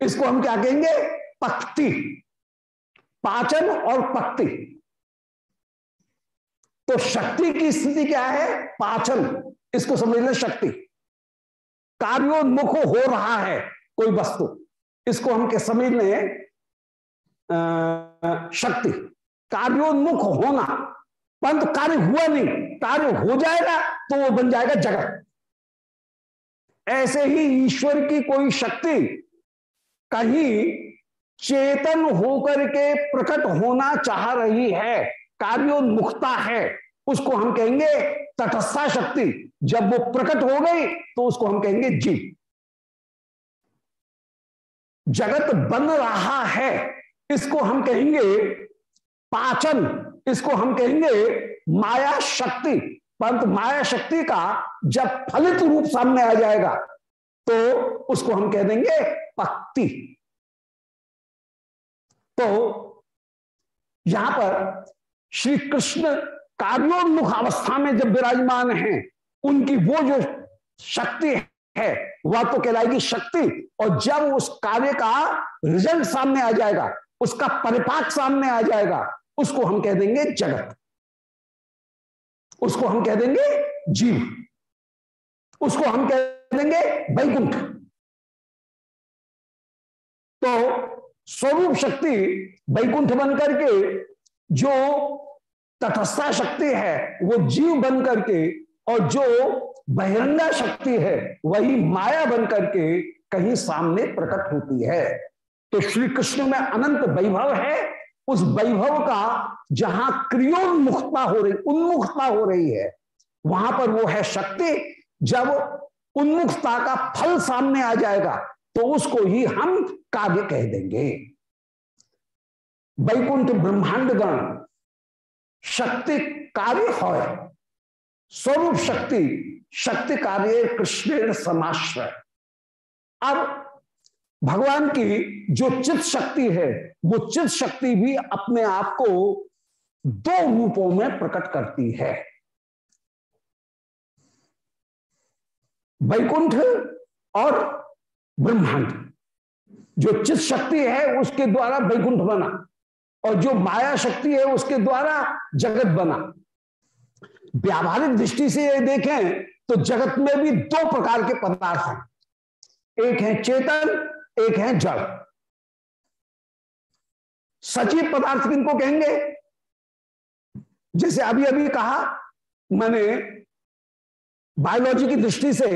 इसको हम क्या कहेंगे? पक्ति। पाचन और पक्ति। तो शक्ति की स्थिति क्या है? पाचन। इसको समझ लें शक्ति। कार्योन्मुख हो रहा है कोई वस्तु। इसको हम क्या समझ लें? शक्ति। कार्योन्मुख होना। परंतु कार्य हुआ नहीं। कार्य हो जाएगा तो वो बन जाएगा जगत। ऐसे ही ईश्वर की कोई शक्ति कहीं चेतन होकर के प्रकट होना चाह रही है। कार्योन्मुखता है, उसको हम कहेंगे तटस्था शक्ति। जब वो प्रकट हो गई तो उसको हम कहेंगे जीव। जगत बन रहा है, इसको हम कहेंगे पाचन, इसको हम कहेंगे माया शक्ति। परंतु माया शक्ति का जब फलित रूप सामने आ जाएगा तो उसको हम कह देंगे पक्ति तो यहाँ पर श्री कृष्ण कार्योन्मुख अवस्था में जब विराजमान हैं, उनकी वो जो शक्ति है, वह तो कहलाएगी शक्ति। और जब उस कार्य का रिज़ल्ट सामने आ जाएगा, उसका परिपाक सामने आ जाएगा, उसको हम कह देंगे जगत। उसको हम कह देंगे जीव। उसको हम कह देंगे वैकुंठ। तो स्वरूप शक्ति वैकुंठ बन करके जो तटस्था शक्ति है, वो जीव बन करके और जो बहिरंगा शक्ति है, वही माया बन करके कहीं सामने प्रकट होती है। तो श्री कृष्ण में अनंत वैभव है। उस वैभव का जहाँ क्रियोन्मुखता हो रही, उन्मुखता हो रही है, वहाँ पर वो है शक्ति। जब उन्मुखता का फल सामने आ जाएगा तो उसको ही हम काव्य कह देंगे। वैकुंठ ब्रह्मांड गण शक्ति कार्य है स्वरूप शक्ति शक्ति कार्य कृष्ण समाश्रय। अब भगवान की जो चित शक्ति है, वो चित शक्ति भी अपने आप को दो रूपों में प्रकट करती है। वैकुंठ और ब्रह्मांड। जो चित शक्ति है, उसके द्वारा वैकुंठ बना। और जो माया शक्ति है उसके द्वारा जगत बना। व्यावहारिक दृष्टि से ये देखें तो जगत में भी दो प्रकार के पदार्थ हैं। एक है चेतन, एक है जड़। सचिव पदार्थ किनको कहेंगे? जैसे अभी अभी कहा, मैंने बायोलॉजी की दृष्टि से,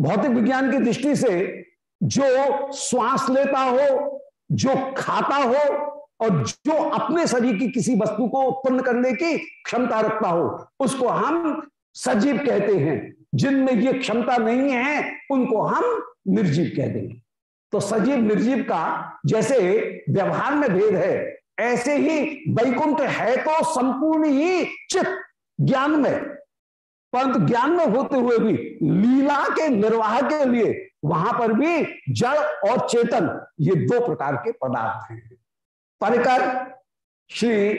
भौतिक विज्ञान की दृष्टि से, जो श्वास लेता हो, जो खाता हो और जो अपने शरीर की किसी वस्तु को उत्पन्न करने की क्षमता रखता हो, उसको हम सजीव कहते हैं। जिनमें ये क्षमता नहीं है, उनको हम निर्जीव कह देंगे। तो सजीव निर्जीव का जैसे व्यवहार में भेद है, ऐसे ही वैकुंठ है तो संपूर्ण ही चित ज्ञान में। परंतु ज्ञान में होते हुए भी, लीला के निर्वाह के लिए, वहाँ पर भी जड़ और चेतन ये दो प्रकार के पदार्थ हैं। परिकर श्री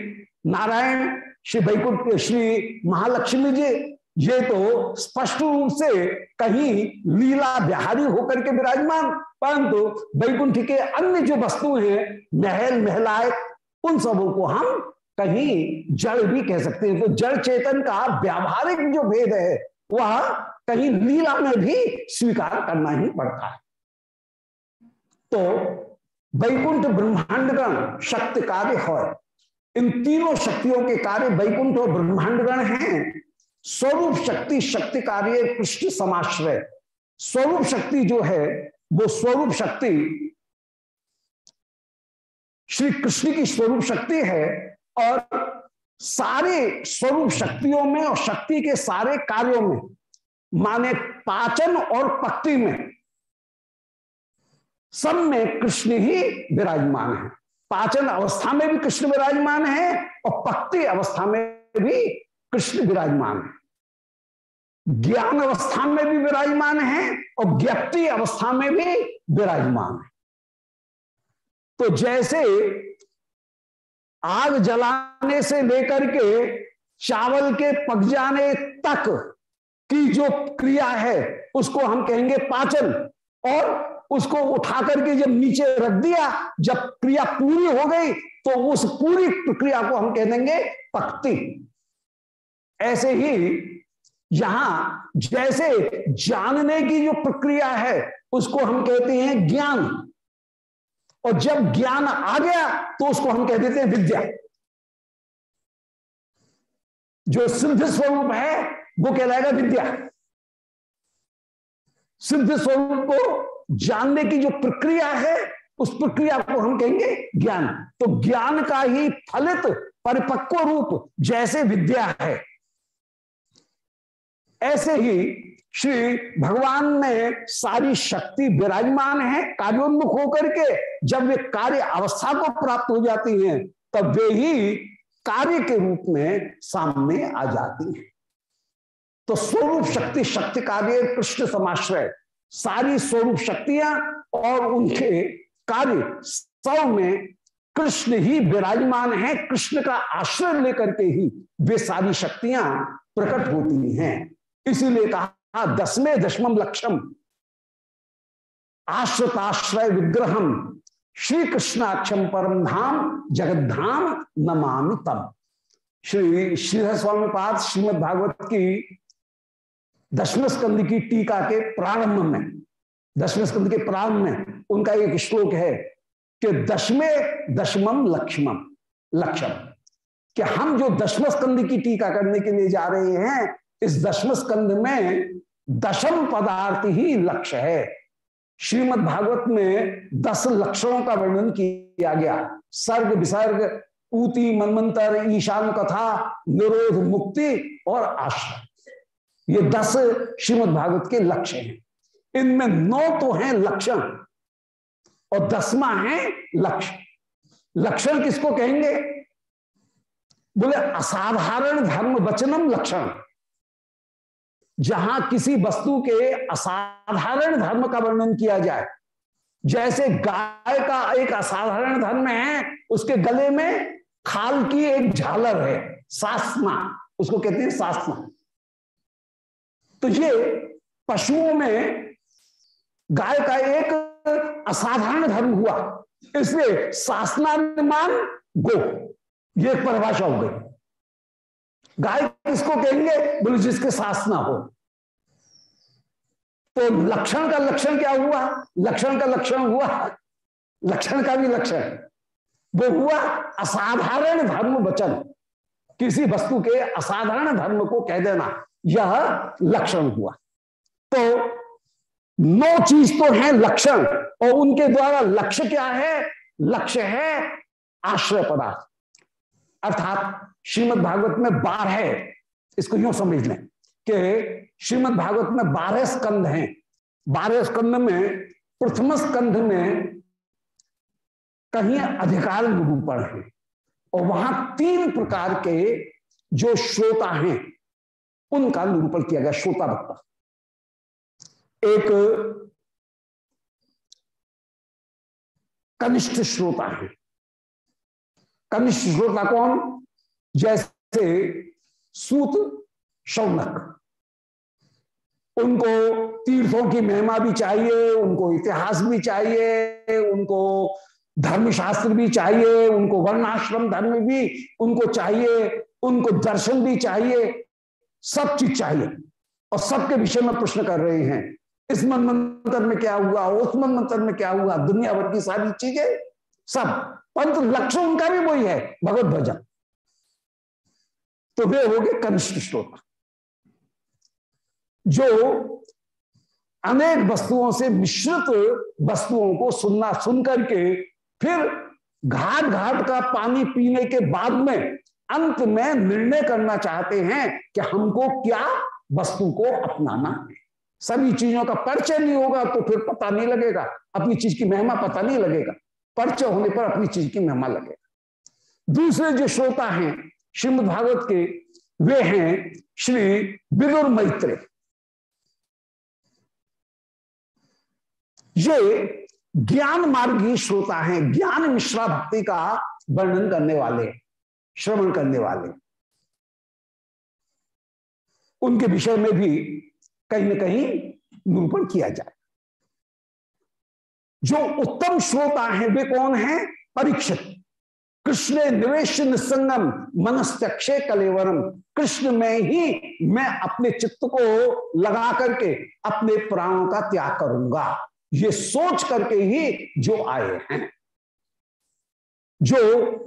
नारायण, श्री वैकुंठ श्री महालक्ष्मी जी, ये तो स्पष्ट रूप से कहीं लीला बिहारी होकर के विराजमान। परंतु वैकुंठ के अन्य जो वस्तु हैं, महल, महलाए, उन सबों को हम कहीं जड़ भी कह सकते हैं। तो जड़ चेतन का व्यावहारिक जो भेद है, वह कहीं लीला में भी स्वीकार करना ही पड़ता है। तो वैकुंठ ब्रह्मांडगण शक्ति कार्य है इन तीनों शक्तियों के कार्य वैकुंठ और ब्रह्मांडगण हैं। स्वरूप शक्ति शक्ति कार्य कृष्ण समाश्रय। स्वरूप शक्ति जो है, वो स्वरूप शक्ति श्री कृष्ण की स्वरूप शक्ति है और सारे स्वरूप शक्तियों में और शक्ति के सारे कार्यों में, माने पाचन और पक्ति में सब में कृष्ण ही विराजमान है। पाचन अवस्था में भी कृष्ण विराजमान है और पक्ति अवस्था में भी कृष्ण विराजमान है। ज्ञान अवस्था में भी विराजमान है और ज्ञप्ति अवस्था में भी विराजमान है। तो जैसे आग जलाने से लेकर के चावल के पक जाने तक की जो क्रिया है, उसको हम कहेंगे पाचन और उसको उठा करके जब नीचे रख दिया, जब क्रिया पूरी हो गई तो उस पूरी प्रक्रिया को हम कह देंगे पक्ति। ऐसे ही यहाँ जैसे जानने की जो प्रक्रिया है, उसको हम कहते हैं ज्ञान। और जब ज्ञान आ गया तो उसको हम कह देते हैं विद्या। जो सिद्ध स्वरूप है, वो कहलाएगा विद्या। सिद्ध स्वरूप को जानने की जो प्रक्रिया है, उस प्रक्रिया को हम कहेंगे ज्ञान। तो ज्ञान का ही फलित परिपक्व रूप जैसे विद्या है। ऐसे ही श्री भगवान में सारी शक्ति विराजमान है, कार्योन्मुख होकर के जब वे कार्य अवस्था को प्राप्त हो जाती हैं, तब वे ही कार्य के रूप में सामने आ जाती हैं। तो स्वरूप शक्ति शक्ति कार्य कृष्ण समाश्रय सारी स्वरूप शक्तियाँ और उनके कार्य सब में कृष्ण ही विराजमान है। कृष्ण का आश्रय लेकर के ही वे सारी शक्तियाँ प्रकट होती हैं। इसीलिए कहा, दसवें दशमम लक्ष्यम आश्रताश्रय विग्रहम श्री कृष्णाक्षम परम धाम, जगद्धाम नमामि तम। श्री श्रीधर स्वामी पाद श्रीमद भागवत की दशम स्कंद की टीका के प्रारंभ में दशम स्कंद के प्रारंभ में उनका एक श्लोक है कि दशमे दशमम लक्ष्मम लक्ष्यम कि हम जो दशम स्कंद की टीका करने के लिए जा रहे हैं, इस दशम स्कंद में दशम पदार्थ ही लक्ष्य है। श्रीमद् भागवत में दस लक्षणों का वर्णन किया गया। सर्ग विसर्ग, ऊती, मनमंत्र, ईशान कथा, निरोध, मुक्ति और आश्रय। ये दस श्रीमद भागवत के लक्ष्य हैं। इनमें नौ तो हैं लक्षण और दसवा है लक्ष्य। लक्षण किसको कहेंगे? बोले, असाधारण धर्म वचनम लक्षण। जहाँ किसी वस्तु के असाधारण धर्म का वर्णन किया जाए, जैसे गाय का एक असाधारण धर्म है, उसके गले में खाल की एक झालर है, सासना, उसको कहते हैं सासना। तो ये पशुओं में गाय का एक असाधारण धर्म हुआ। इसलिए सासनानुमान गो। ये एक परिभाषा हो गई। गाय किसको कहेंगे? बोले, जिसके सास ना हो। तो लक्षण का लक्षण क्या हुआ? लक्षण का लक्षण हुआ। लक्षण का भी लक्षण। वो हुआ असाधारण धर्म वचन। किसी वस्तु के असाधारण धर्म को कह देना। यह लक्षण हुआ। तो नौ चीज़ तो है लक्षण, और उनके द्वारा लक्ष्य क्या है? लक्ष्य है आश्रय पदार्थ। अर्थात श्रीमद् भागवत में बारह इसको यूँ समझ लें कि श्रीमद् भागवत में बारह स्कंध हैं। बारह स्कंध में, प्रथम स्कंध में कहीं अधिकार निरूपण है, और वहाँ तीन प्रकार के जो श्रोता हैं उनका निरूपण किया गया श्रोता वक्ता एक कनिष्ठ श्रोता है। कनिष्ठ श्रोता कौन? जैसे सूत शौनक। उनको तीर्थों की महिमा भी चाहिए, उनको इतिहास भी चाहिए, उनको धर्मशास्त्र भी चाहिए, उनको वर्णाश्रम धर्म भी उनको चाहिए, उनको दर्शन भी चाहिए सब चीज़ चाहिए और सबके विषय में प्रश्न कर रहे हैं। इस मन मंत्र में क्या हुआ? उस मन मंत्र में क्या हुआ? दुनिया भर की सारी चीज़ें, सब। पंत लक्ष्य उनका भी वही है, भगवत भजन। तो वे हो गए कनिष्ठ श्रोता। जो अनेक वस्तुओं से मिश्रित वस्तुओं को सुनना सुन करके फिर घाट घाट का पानी पीने के बाद में अंत में निर्णय करना चाहते हैं कि हमको क्या वस्तु को अपनाना है। सभी चीज़ों का परिचय नहीं होगा तो फिर पता नहीं लगेगा। अपनी चीज़ की महिमा पता नहीं लगेगा। परिचय होने पर अपनी चीज़ की महिमा लगेगा। दूसरे जो श्रोता हैं, श्रीमद भागवत के, वे हैं श्री विदुर मैत्र। ये ज्ञान मार्गी श्रोता हैं, ज्ञान मिश्रा भक्ति का वर्णन करने वाले श्रवण करने वाले। उनके विषय में भी कहीं ना कहीं निरूपण किया जाए। जो उत्तम श्रोता हैं, वे कौन है? परीक्षित। कृष्ण निवेश निसंगम मनस्तक्षे कलेवरम। कृष्ण में ही मैं अपने चित्त को लगा करके अपने प्राणों का त्याग करूँगा। ये सोच करके ही जो आए हैं, जो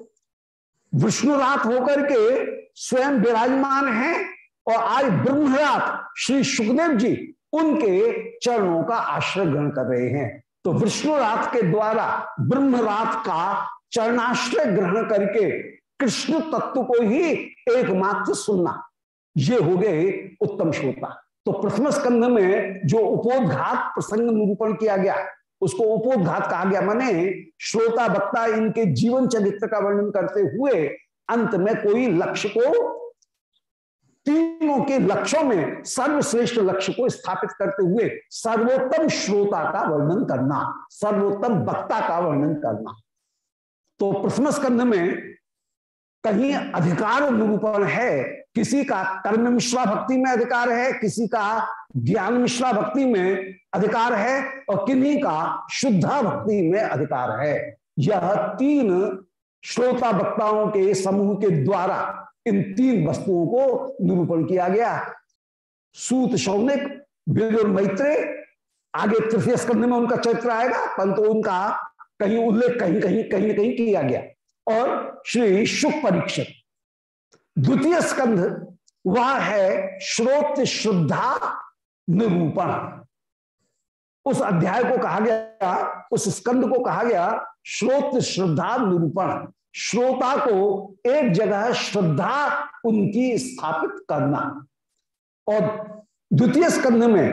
विष्णुरात होकर के स्वयं विराजमान हैं और आज ब्रह्मरात श्री सुखदेव जी उनके चरणों का आश्रय ग्रहण कर रहे हैं। तो विष्णुरात के द्वारा ब्रह्मरात का चरणाश्रय ग्रहण करके कृष्ण तत्व को ही एकमात्र सुनना, ये हो गए उत्तम श्रोता। तो प्रथम स्कंध में जो उपोदघात प्रसंग निरूपण किया गया उसको उपोदघात कहा गया। माने श्रोता, वक्ता इनके जीवन चरित्र का वर्णन करते हुए अंत में कोई लक्ष्य को, तीनों के लक्ष्यों में सर्वश्रेष्ठ लक्ष्य को स्थापित करते हुए सर्वोत्तम श्रोता का वर्णन करना, सर्वोत्तम वक्ता का वर्णन करना। तो प्रथम स्कंध में कहीं अधिकार निरूपण है किसी का कर्म मिश्रा भक्ति में अधिकार है, किसी का ज्ञान मिश्रा भक्ति में अधिकार है और किन्हीं का शुद्धा भक्ति में अधिकार है। यह तीन श्रोता वक्ताओं के समूह के द्वारा इन तीन वस्तुओं को निरूपण किया गया। सूत शौनिक बिल मैत्रे आगे तृतीय स्कंध में उनका चरित्र आएगा, परंतु उनका कहीं उल्लेख कहीं कहीं कहीं कहीं किया गया। और श्री शुभ परीक्षित द्वितीय स्कंध, वह है श्रोत श्रद्धा निरूपण। उस अध्याय को कहा गया, उस स्कंद को कहा गया श्रोत श्रद्धा निरूपण। श्रोता को एक जगह श्रद्धा उनकी स्थापित करना। और द्वितीय स्कंध में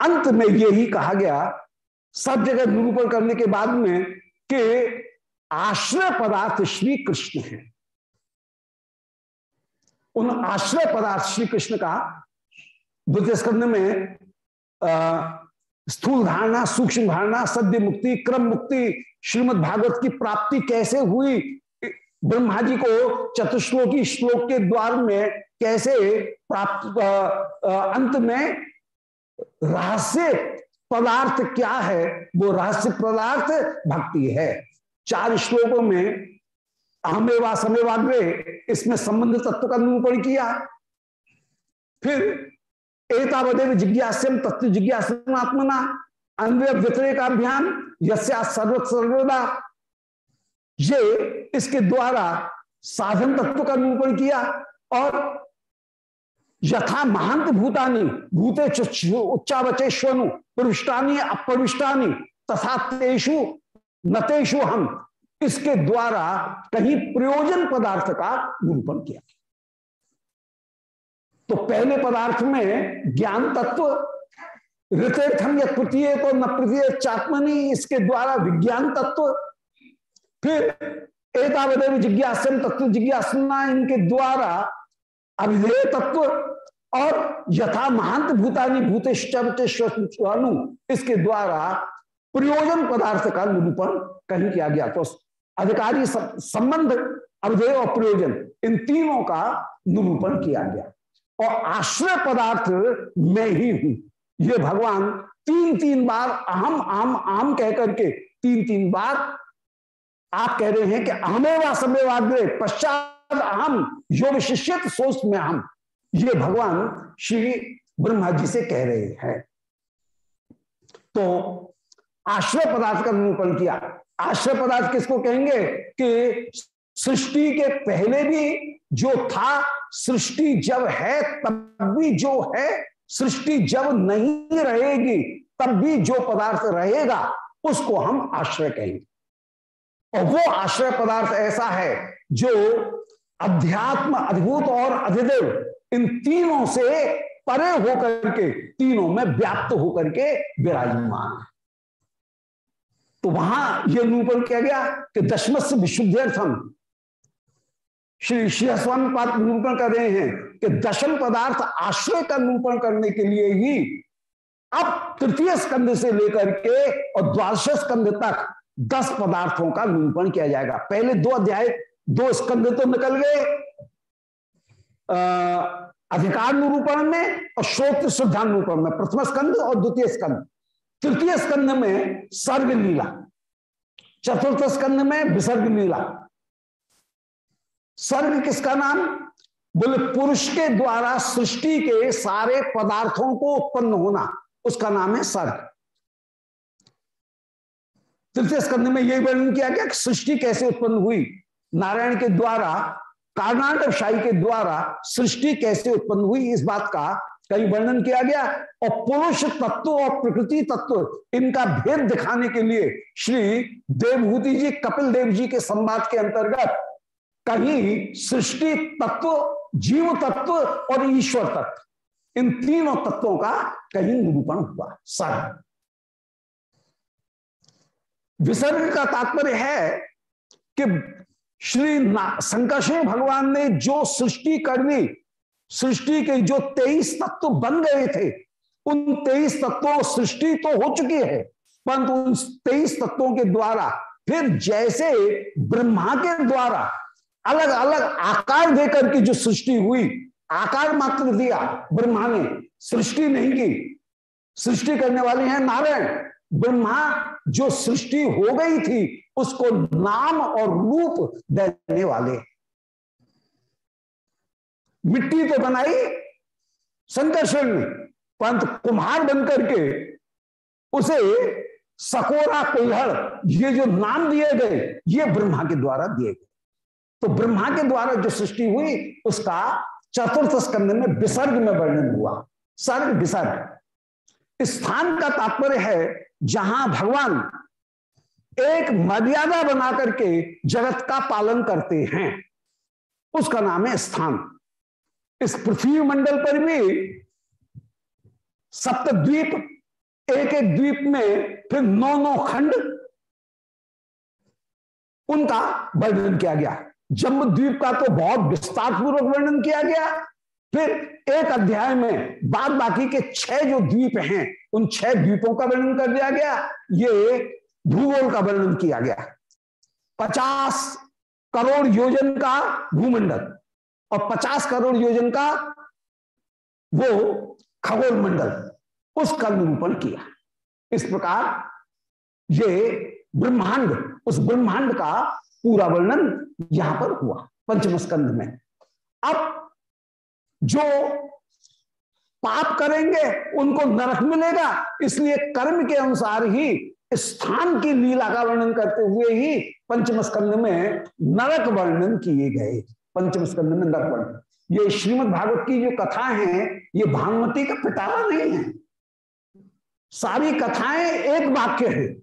अंत में यही कहा गया, सब जगह निरूपण करने के बाद में कि आश्रय पदार्थ श्री कृष्ण है। उन आश्रय पदार्थ श्री कृष्ण का द्वितीय स्कंध में स्थूल धारणा, सूक्ष्म धारणा, सद्य मुक्ति, क्रम मुक्ति, श्रीमद भागवत की प्राप्ति कैसे हुई? ब्रह्मा जी को चतुश्लोकी श्लोक के द्वार में कैसे प्राप्त अंत में रहस्य पदार्थ क्या है? वो रहस्य पदार्थ भक्ति है। चार श्लोकों में अहमेवा समेवाग्रे इसमें संबंध तत्व का निरूपण किया। फिर एतावदेव जिज्ञास्यम, तत्व जिज्ञासनात्मना अन्वय व्यतिरेकाभ्याम, यस्या सर्व सर्वदा। ये इसके द्वारा साधन तत्व का निरूपण किया और यथा महंत भूतानी, भूते उच्चावचेश्वनु प्रविष्टानी, अप्रविष्टानी, तथा तेषु नतेषु हम इसके द्वारा कहीं प्रयोजन पदार्थ का निरूपण किया तो पहले पदार्थ में ज्ञान तत्व ऋतीर्थम या तृतीय तो न प्रतीय चात्मनी, इसके द्वारा विज्ञान तत्व, फिर एतावदेव जिज्ञासन तत्व जिज्ञासना, इनके द्वारा अभिधेय तत्व और यथा महांत भूतानी भूतेश्वनु इसके द्वारा प्रयोजन पदार्थ का निरूपण कहीं किया गया? तो अधिकारी संबंध अवधेय और प्रयोजन, इन तीनों का निरूपण किया गया। और आश्रय पदार्थ मैं ही हूँ। ये भगवान तीन तीन बार अहम, आम आम कह करके तीन तीन बार आप कह रहे हैं कि अहमेवा समेवाग्रे पश्चात अहम योग शिष्य सोच में हम ये भगवान श्री ब्रह्मा जी से कह रहे हैं। तो आश्रय पदार्थ का निरूपण किया। आश्रय पदार्थ किसको कहेंगे? कि सृष्टि के पहले भी जो था, सृष्टि जब है, तब भी जो है, सृष्टि जब नहीं रहेगी, तब भी जो पदार्थ रहेगा, उसको हम आश्रय कहेंगे। और वो आश्रय पदार्थ ऐसा है जो अध्यात्म, अद्भुत और अधिदेव, इन तीनों से परे होकर के, तीनों में व्याप्त होकर के विराजमान है। तो वहाँ यह निरूपण किया गया कि दशमस्व विशुद्ध्यर्थम। श्री श्री स्वामी पात्र निरूपण कर रहे हैं कि दशम पदार्थ आश्रय का निरूपण करने के लिए ही अब तृतीय स्कंध से लेकर के और द्वादश स्कंध तक दस पदार्थों का निरूपण किया जाएगा। पहले दो अध्याय, दो स्कंध तो निकल गए अधिकार निरूपण में और श्रोत श्रद्धा निरूपण में, प्रथम स्कंध और द्वितीय स्कंद। तृतीय स्कंद में सर्ग लीला, चतुर्थ स्कंद में विसर्ग लीला। सर्ग किसका नाम? बोले, पुरुष के द्वारा सृष्टि के सारे पदार्थों को उत्पन्न होना, उसका नाम है सर्ग। तृतीय स्कंद में यही वर्णन किया गया कि सृष्टि कैसे उत्पन्न हुई? नारायण के द्वारा शाही के द्वारा सृष्टि कैसे उत्पन्न हुई? इस बात का कहीं वर्णन किया गया। और पुरुष तत्व और प्रकृति तत्व, इनका भेद दिखाने के लिए श्री देवभूति जी, कपिल देव जी के संवाद के अंतर्गत कहीं सृष्टि तत्व, जीव तत्व और ईश्वर तत्व, इन तीनों तत्वों का कहीं निरूपण हुआ, सर। विसर्ग का तात्पर्य है कि श्री संकर्षण भगवान ने जो सृष्टि करनी सृष्टि के जो तेईस तत्व बन गए थे, उन तेईस तत्वों सृष्टि तो हो चुकी है, परंतु उन तेईस तत्वों के द्वारा, फिर जैसे ब्रह्मा के द्वारा अलग अलग आकार देकर की जो सृष्टि हुई, आकार मात्र दिया, ब्रह्मा ने, सृष्टि नहीं की। सृष्टि करने वाले हैं नारायण। ब्रह्मा जो सृष्टि हो गई थी, उसको नाम और रूप देने वाले मिट्टी तो बनाई संकर्षण ने परंतु कुम्हार बनकर के उसे सकोरा कुल्हड़ ये जो नाम दिए गए, ये ब्रह्मा के द्वारा दिए गए। तो ब्रह्मा के द्वारा जो सृष्टि हुई, उसका चतुर्थ स्कंद में विसर्ग में वर्णन हुआ। सर्ग विसर्ग। स्थान का तात्पर्य है, जहाँ भगवान एक मर्यादा बना करके जगत का पालन करते हैं। उसका नाम है स्थान। इस पृथ्वी मंडल पर भी सप्तद्वीप, एक एक द्वीप में फिर नौ नौ खंड उनका वर्णन किया गया। जम्मू द्वीप का तो बहुत विस्तार पूर्वक वर्णन किया गया। फिर एक अध्याय में बाद बाकी के छह जो द्वीप हैं, उन छह द्वीपों का वर्णन कर दिया गया। ये भूगोल का वर्णन किया गया। पचास करोड़ योजन का भूमंडल। और पचास करोड़ योजन का वो खगोल मंडल उसका निरूपण किया। इस प्रकार ये ब्रह्मांड, उस ब्रह्मांड का पूरा वर्णन यहाँ पर हुआ पंचम स्कंध में। अब जो पाप करेंगे, उनको नरक मिलेगा, इसलिए कर्म के अनुसार ही, स्थान की लीला का वर्णन करते हुए ही पंचम स्कंध में नरक वर्णन किए गए। पंचम स्कंध में वर्णन ये श्रीमद् भागवत की जो कथा है, ये भानुमति का पिटारा नहीं है। सारी कथाएँ एक वाक्य है।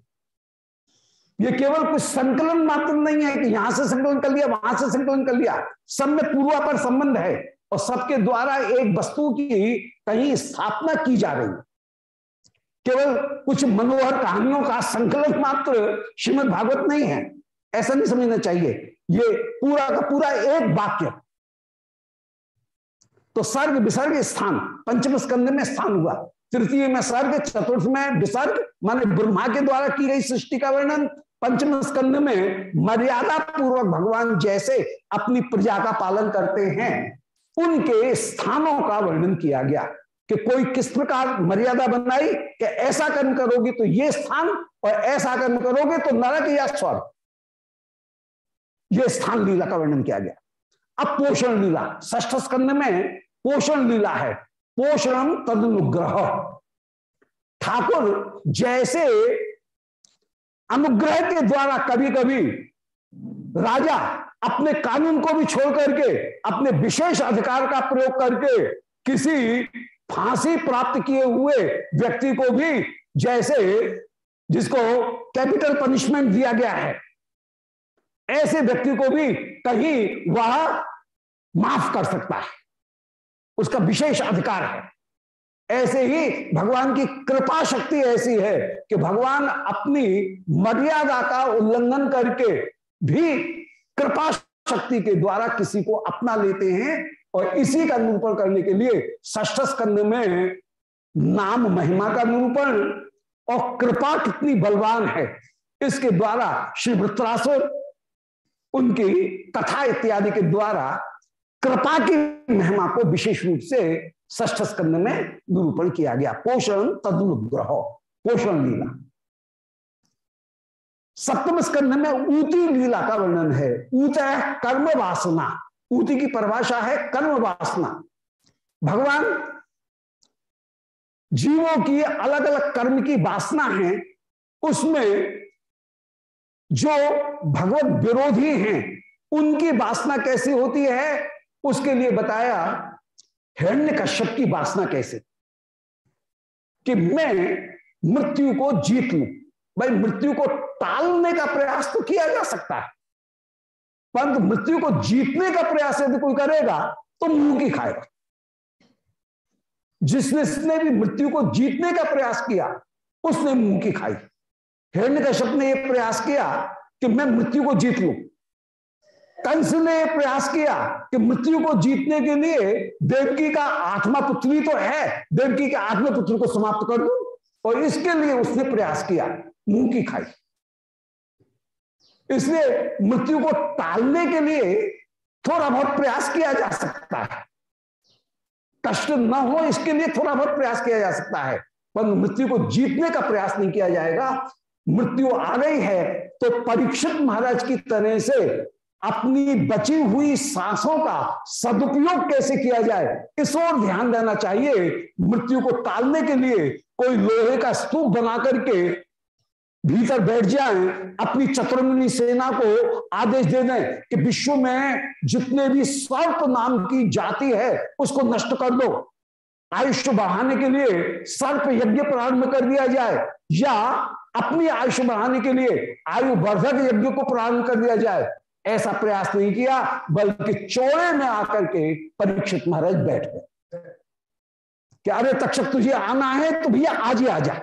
ये केवल कुछ संकलन मात्र नहीं है कि यहाँ से संकलन कर लिया, वहाँ से संकलन कर लिया। सब में पूर्वा पर संबंध है और सबके द्वारा एक वस्तु की कहीं स्थापना की जा रही है। केवल कुछ मनोहर कहानियों का संकलन मात्र श्रीमद भागवत नहीं है। ऐसा नहीं समझना चाहिए। ये पूरा का पूरा एक वाक्य। तो सर्ग, विसर्ग स्थान, पंचम स्कंद में स्थान हुआ। तृतीय में सर्ग, चतुर्थ में विसर्ग, माने ब्रह्मा के द्वारा की गई सृष्टि का वर्णन। पंचम स्कंद में मर्यादा पूर्वक भगवान जैसे अपनी प्रजा का पालन करते हैं, उनके स्थानों का वर्णन किया गया कि कोई किस प्रकार मर्यादा बनाई कि ऐसा कर्म करोगे तो ये स्थान और ऐसा कर्म करोगे तो नरक या स्वर्ग। ये स्थान लीला का वर्णन किया गया। अब पोषण लीला ष्ठ स्कंद में पोषण लीला है। पोषण तदनुग्रह। ठाकुर जैसे अनुग्रह के द्वारा कभी कभी राजा अपने कानून को भी छोड़ करके, अपने विशेष अधिकार का प्रयोग करके किसी फांसी प्राप्त किए हुए व्यक्ति को भी जैसे जिसको कैपिटल पनिशमेंट दिया गया है ऐसे व्यक्ति को भी कहीं वह माफ़ कर सकता है। उसका विशेष अधिकार है। ऐसे ही भगवान की कृपा शक्ति ऐसी है कि भगवान अपनी मर्यादा का उल्लंघन करके भी कृपा शक्ति के द्वारा किसी को अपना लेते हैं और इसी का निरूपण करने के लिए ष्ठ स्कंद में नाम महिमा का निरूपण और कृपा कितनी बलवान है। इसके द्वारा श्री वृत्रासुर उनकी कथा इत्यादि के द्वारा कृपा की महिमा को विशेष रूप से ष्ठ स्कंद में निरूपण किया गया। पोषण तदनुग्रह, पोषण लीला। सप्तम स्कंध में ऊती लीला का वर्णन है। ऊत है कर्म वासना। ऊती की परिभाषा है कर्म वासना। भगवान, जीवों की अलग अलग कर्म की वासना है, उसमें जो भगवत विरोधी हैं, उनकी वासना कैसी होती है? उसके लिए बताया, हिरण्य कश्यप की वासना कैसे? कि मैं मृत्यु को जीत लू। भाई, मृत्यु को टालने का प्रयास तो किया जा सकता है। परंतु मृत्यु को जीतने का प्रयास यदि कोई करेगा तो मुँह की खाएगा। जिसने भी मृत्यु को जीतने का प्रयास किया, उसने मुँह की खाई। हिरण्य ने यह प्रयास किया कि मैं मृत्यु को जीत लू। कंस ने यह प्रयास किया कि मृत्यु को जीतने के लिए देवकी का आत्मा पुत्री तो है, देवकी के आत्मा पुत्र को समाप्त कर दू और इसके लिए उसने प्रयास किया मुँह की खाई। इसलिए मृत्यु को टालने के लिए थोड़ा बहुत प्रयास किया जा सकता है। कष्ट न हो, इसके लिए थोड़ा बहुत प्रयास किया जा सकता है, पर मृत्यु को जीतने का प्रयास नहीं किया जाएगा। मृत्यु आ गई है तो परीक्षित महाराज की तरह से अपनी बची हुई सांसों का सदुपयोग कैसे किया जाए? इस ओर ध्यान देना चाहिए, मृत्यु को टालने के लिए कोई लोहे का स्तूप बना करके भीतर बैठ जाए, अपनी चतुर्मुनि सेना को आदेश दे दें कि विश्व में जितने भी सर्प नाम की जाति है, उसको नष्ट कर दो। आयुष्य बढ़ाने के लिए सर्प यज्ञ प्रारंभ कर दिया जाए, या अपनी आयुष्य बढ़ाने के लिए आयु वर्धक यज्ञ को प्रारंभ कर दिया जाए। ऐसा प्रयास नहीं किया, बल्कि चौड़े में आकर के परीक्षित महाराज बैठ गए। कि अरे तक्षक तुझे आना है तो भैया आज ही आ जा।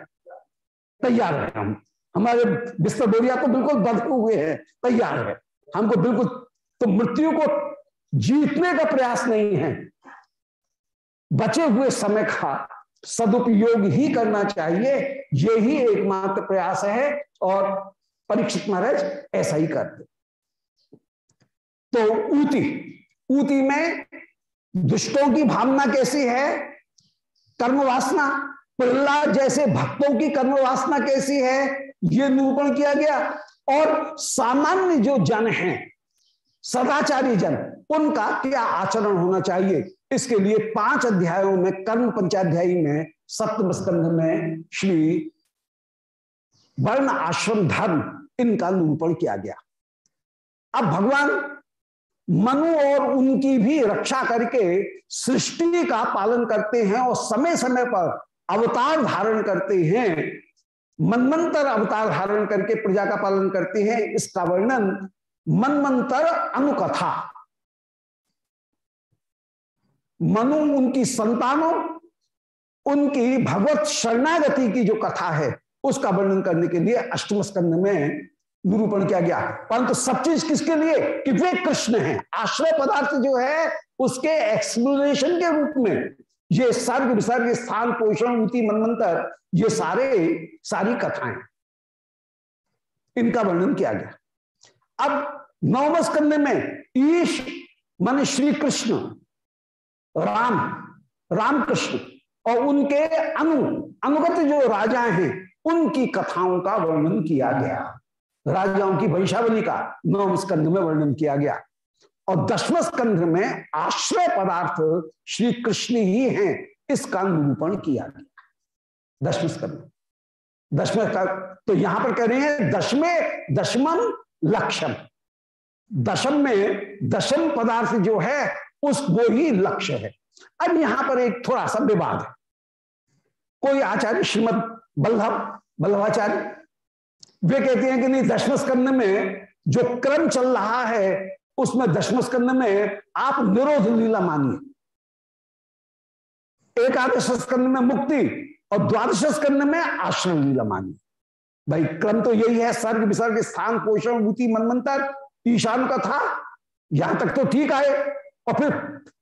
तैयार है हम। हमारे बिस्तर बोरिया तो बिल्कुल बदले हुए हैं। तैयार है। हमको बिल्कुल तो मृत्यु को जीतने का प्रयास नहीं है। बचे हुए समय का सदुपयोग ही करना चाहिए। यही एकमात्र प्रयास है और परीक्षित महाराज ऐसा ही करते। तो ऊती ऊती में दुष्टों की भावना कैसी है? कर्म वासना, प्रहलाद जैसे भक्तों की कर्म वासना कैसी है? ये निरूपण किया गया। और सामान्य जो जन हैं, सदाचारी जन, उनका क्या आचरण होना चाहिए? इसके लिए पाँच अध्यायों में, कर्म पंचाध्यायी में, सप्तम स्कंध में श्री वर्ण आश्रम धर्म, इनका निरूपण किया गया। अब भगवान मनु और उनकी भी रक्षा करके सृष्टि का पालन करते हैं और समय समय पर अवतार धारण करते हैं। मनमंत्र अवतार धारण करके प्रजा का पालन करते हैं। इसका वर्णन मनमंत्र अनुकथा मनु, उनकी संतानों, उनकी भगवत शरणागति की जो कथा है, उसका वर्णन करने के लिए अष्टम स्कंद में निरूपण किया गया। परंतु सब चीज़ किसके लिए? कि वे कृष्ण हैं। आश्रय पदार्थ जो है, उसके एक्सप्लेनेशन के रूप में। ये सर्ग विसर्ग स्थान, पोषण ऊति मनमंत्र, ये सारे, सारी कथाएँ। इनका वर्णन किया गया। अब नवम स्कंद में ईश, मन श्री कृष्ण। राम, रामकृष्ण और उनके अनु, अनुगत जो राजा हैं, उनकी कथाओं का वर्णन किया गया। राजाओं की वंशावली का नवम स्कंध में वर्णन किया गया। और दसवें स्कंध में आश्रय पदार्थ श्री कृष्ण ही हैं, इसका निरूपण किया गया। दसवें स्कंध दसवें का तो यहाँ पर कह रहे हैं दशमें दशमन लक्षम। दशम में दशम पदार्थ जो है उस वो ही लक्ष्य है। अब यहाँ पर एक थोड़ा सा विवाद है। कोई आचार्य श्रीमद बल्लभ, बल्लभाचार्य, वे कहते हैं कि नहीं दशम स्कंद में जो क्रम चल रहा है, उसमें दशम स्कंद में आप निरोध लीला मानिए। एकादश स्कंद में मुक्ति और द्वादश स्कंद में आश्रम लीला मानिए। भाई, क्रम तो यही है, सर्ग विसर्ग, स्थान, पोषण भूति मनमंत्र, ईशान का था यहाँ तक तो ठीक आए। और फिर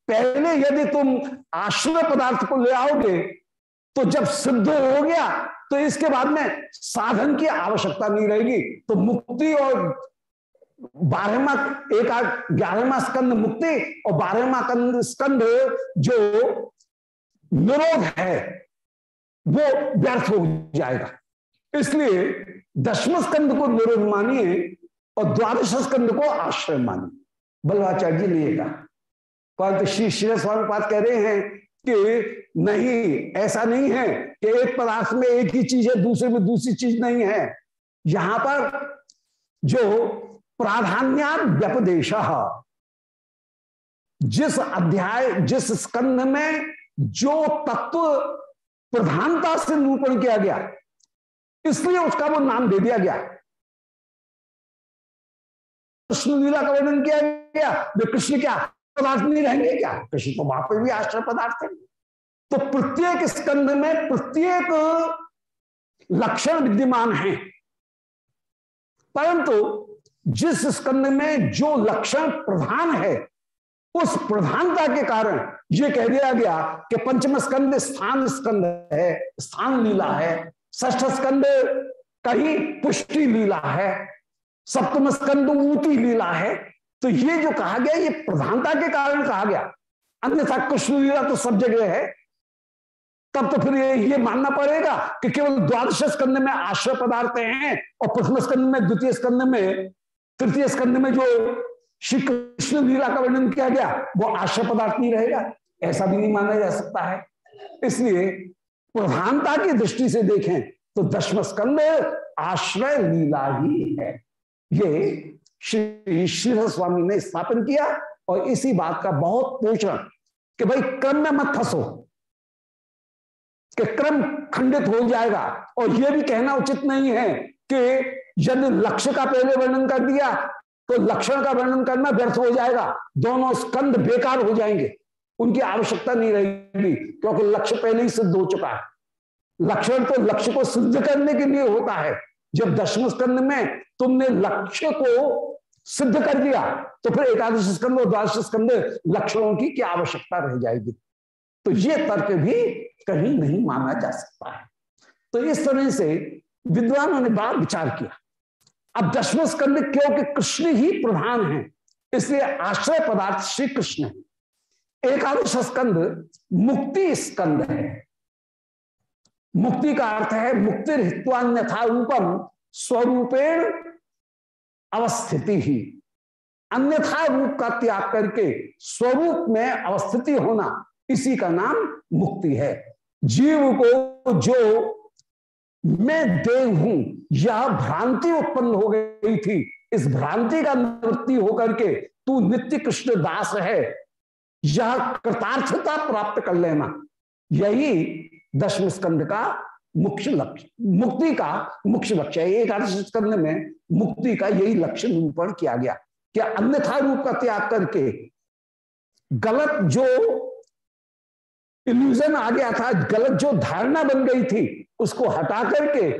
पहले यदि तुम आश्रय पदार्थ को ले आओगे तो जब सिद्ध हो गया तो इसके बाद में साधन की आवश्यकता नहीं रहेगी। तो मुक्ति और बारहवा, एक ग्यारहवा स्कंद मुक्ति और बारहवा स्कंद जो निरोध है, वो व्यर्थ हो जाएगा। इसलिए दशम स्कंद को निरोध मानिए और द्वादश स्कंद को आश्रय मानिए। बल्लाचार्य जी ने कहा। परंतु श्री श्री स्वामी पाद कह रहे हैं कि नहीं, ऐसा नहीं है कि एक पदार्थ में एक ही चीज़ है, दूसरे में दूसरी चीज़ नहीं है। यहाँ पर जो प्राधान्या व्यपदेश, जिस अध्याय, जिस स्कंध में जो तत्व प्रधानता से निरूपण किया गया, इसलिए उसका वो नाम दे दिया गया। कृष्ण लीला का वर्णन किया गया कृष्ण क्या पदार्थ नहीं रहेंगे क्या? कृष्ण तो वहाँ पर भी आश्रय पदार्थ है। तो प्रत्येक स्कंध में प्रत्येक लक्षण विद्यमान है। परंतु जिस स्कंध में जो लक्षण प्रधान है, उस प्रधानता के कारण यह कह दिया गया कि पंचम स्कंद स्थान स्कंद है, स्थान लीला है। ष्ठ स्कंद कहीं पुष्टि लीला है। सप्तम स्कंद ऊती लीला है। तो ये जो कहा गया ये प्रधानता के कारण कहा गया। अन्यथा कृष्ण लीला तो सब जगह है। तब तो फिर ये, ये मानना पड़ेगा कि केवल द्वादश स्कंद में आश्रय पदार्थ हैं और प्रथम स्कंद में द्वितीय स्कंद में तृतीय स्कंद में जो श्री कृष्ण लीला का वर्णन किया गया वो आश्रय पदार्थ नहीं रहेगा। ऐसा भी नहीं माना जा सकता है। इसलिए प्रधानता की दृष्टि से देखें तो दशम स्कंद आश्रय लीला ही है। ये श्री श्री स्वामी ने स्थापन किया और इसी बात का बहुत पोषण कि भाई क्रम में मत फंसो, कि क्रम खंडित हो जाएगा। और यह भी कहना उचित नहीं है कि यदि लक्ष्य का पहले वर्णन कर दिया तो लक्षण का वर्णन करना व्यर्थ हो जाएगा। दोनों स्कंद बेकार हो जाएँगे। उनकी आवश्यकता नहीं रहेगी, क्योंकि लक्ष्य पहले ही सिद्ध हो चुका है। लक्षण तो लक्ष्य को सिद्ध करने के लिए होता है। जब दशम स्कंद में तुमने लक्ष्य को सिद्ध कर दिया तो फिर एकादश स्कंद और द्वादश स्कंद लक्षणों की क्या आवश्यकता रह जाएगी? तो ये तर्क भी कहीं नहीं माना जा सकता है। तो इस तरह से विद्वानों ने बात विचार किया। अब दशम स्कंद क्योंकि कृष्ण ही प्रधान है, इसलिए आश्रय पदार्थ श्री कृष्ण है। एकादश स्कंद मुक्ति स्कंद है। मुक्ति का अर्थ है मुक्ति हित्वान्यथा रूपम स्वरूपेण अवस्थिति ही। अन्यथा रूप का त्याग करके स्वरूप में अवस्थिति होना इसी का नाम मुक्ति है। जीव को जो मैं देव हूँ, यह भ्रांति उत्पन्न हो गई थी। इस भ्रांति का निवृत्ति होकर के तू नित्य कृष्ण दास है। यह कृतार्थता प्राप्त कर लेना। यही दशम स्कंद का मुख्य लक्ष्य, मुक्ति का मुख्य लक्ष्य है। एक स्कंद में मुक्ति का यही लक्ष्य निरूपण किया गया। कि अन्यथा रूप का त्याग करके गलत जो इल्यूजन आ गया था, गलत जो धारणा बन गई थी, उसको हटा करके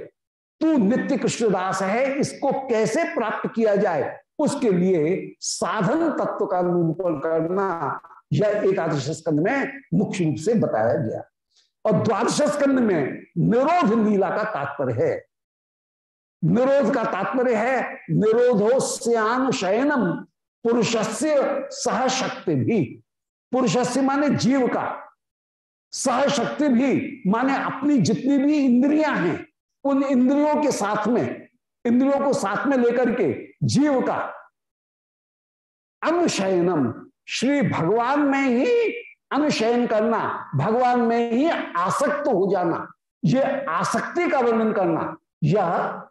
तू नित्य कृष्णदास है, इसको कैसे प्राप्त किया जाए, उसके लिए साधन तत्व का निरूपण करना यह एकादश स्कंद में मुख्य रूप से बताया गया। और द्वादश स्कंद में निरोध लीला का तात्पर्य है। निरोध का तात्पर्य है निरोधो श्यान शयनम, पुरुषस्य सह शक्ति भी। पुरुषस्य माने जीव का सह शक्ति भी, माने अपनी जितनी भी इंद्रियाँ हैं, उन इंद्रियों के साथ में, इंद्रियों को साथ में लेकर के जीव का। अनुशयनम, श्री भगवान में ही अनुशयन करना, भगवान में ही आसक्त हो जाना यह आसक्ति का वर्णन करना, यह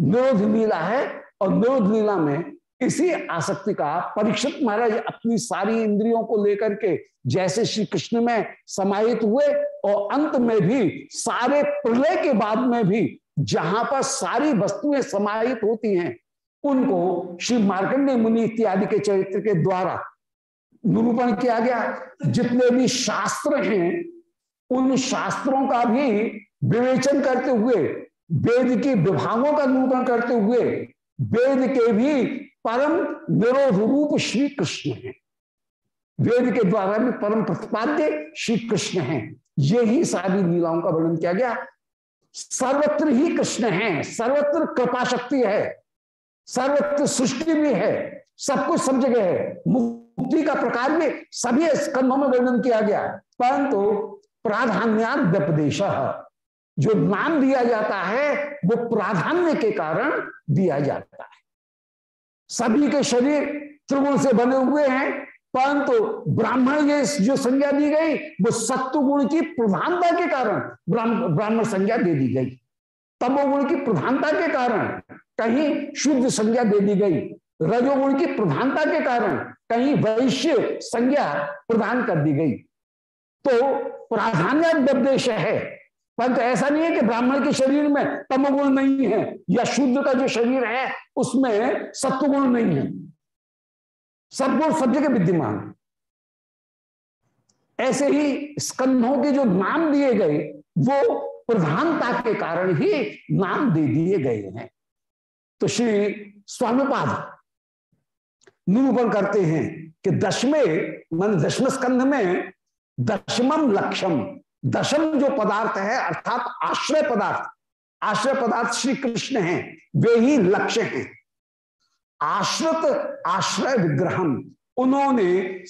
निरोध लीला है और निरोध लीला में इसी आसक्ति का परीक्षित महाराज अपनी सारी इंद्रियों को लेकर के जैसे श्री कृष्ण में समाहित हुए और अंत में भी सारे प्रलय के बाद में भी जहाँ पर सारी वस्तुएँ समाहित होती हैं, उनको श्री मार्कंडे मुनि इत्यादि के चरित्र के द्वारा निरूपण किया गया। जितने भी शास्त्र हैं, उन शास्त्रों का भी विवेचन करते हुए वेद के विभागों का निरूपण करते हुए वेद के भी परम निरोध रूप श्री कृष्ण है। वेद के द्वारा भी परम प्रतिपाद्य श्री कृष्ण है। ये ही सारी लीलाओं का वर्णन किया गया। सर्वत्र ही कृष्ण है, सर्वत्र कृपा शक्ति है, सर्वत्र सृष्टि भी है, सब कुछ सब जगह है। मुक्ति का प्रकार में सभी स्कंधों में वर्णन किया गया। परंतु प्राधान्या व्यपदेश। जो नाम दिया जाता है, वो प्राधान्य के कारण दिया जाता है। सभी के शरीर त्रिगुण से बने हुए हैं, परंतु ब्राह्मण ये जो संज्ञा दी गई, वो सत्व गुण की प्रधानता के कारण ब्राह्मण संज्ञा दे दी गई। तमोगुण की प्रधानता के कारण कहीं शुद्ध संज्ञा दे दी गई। रजोगुण की प्रधानता के कारण कहीं वैश्य संज्ञा प्रदान कर दी गई। तो प्राधान्य है। परंतु तो ऐसा नहीं है कि ब्राह्मण के शरीर में तमोगुण नहीं है, या शुद्ध का जो शरीर है, उसमें सत्वगुण नहीं है। सब गुण सब जगह विद्यमान। ऐसे ही स्कंधों के जो नाम दिए गए, वो प्रधानता के कारण ही नाम दे दिए गए हैं। तो श्री स्वामीपाद निरूपण करते हैं कि दशमे, मान दशम स्कंध में दशमम लक्षम दशम जो पदार्थ है, अर्थात आश्रय पदार्थ आश्रय पदार्थ श्री कृष्ण हैं, वे ही लक्ष्य हैं। आश्रित आश्रय विग्रहम, उन्होंने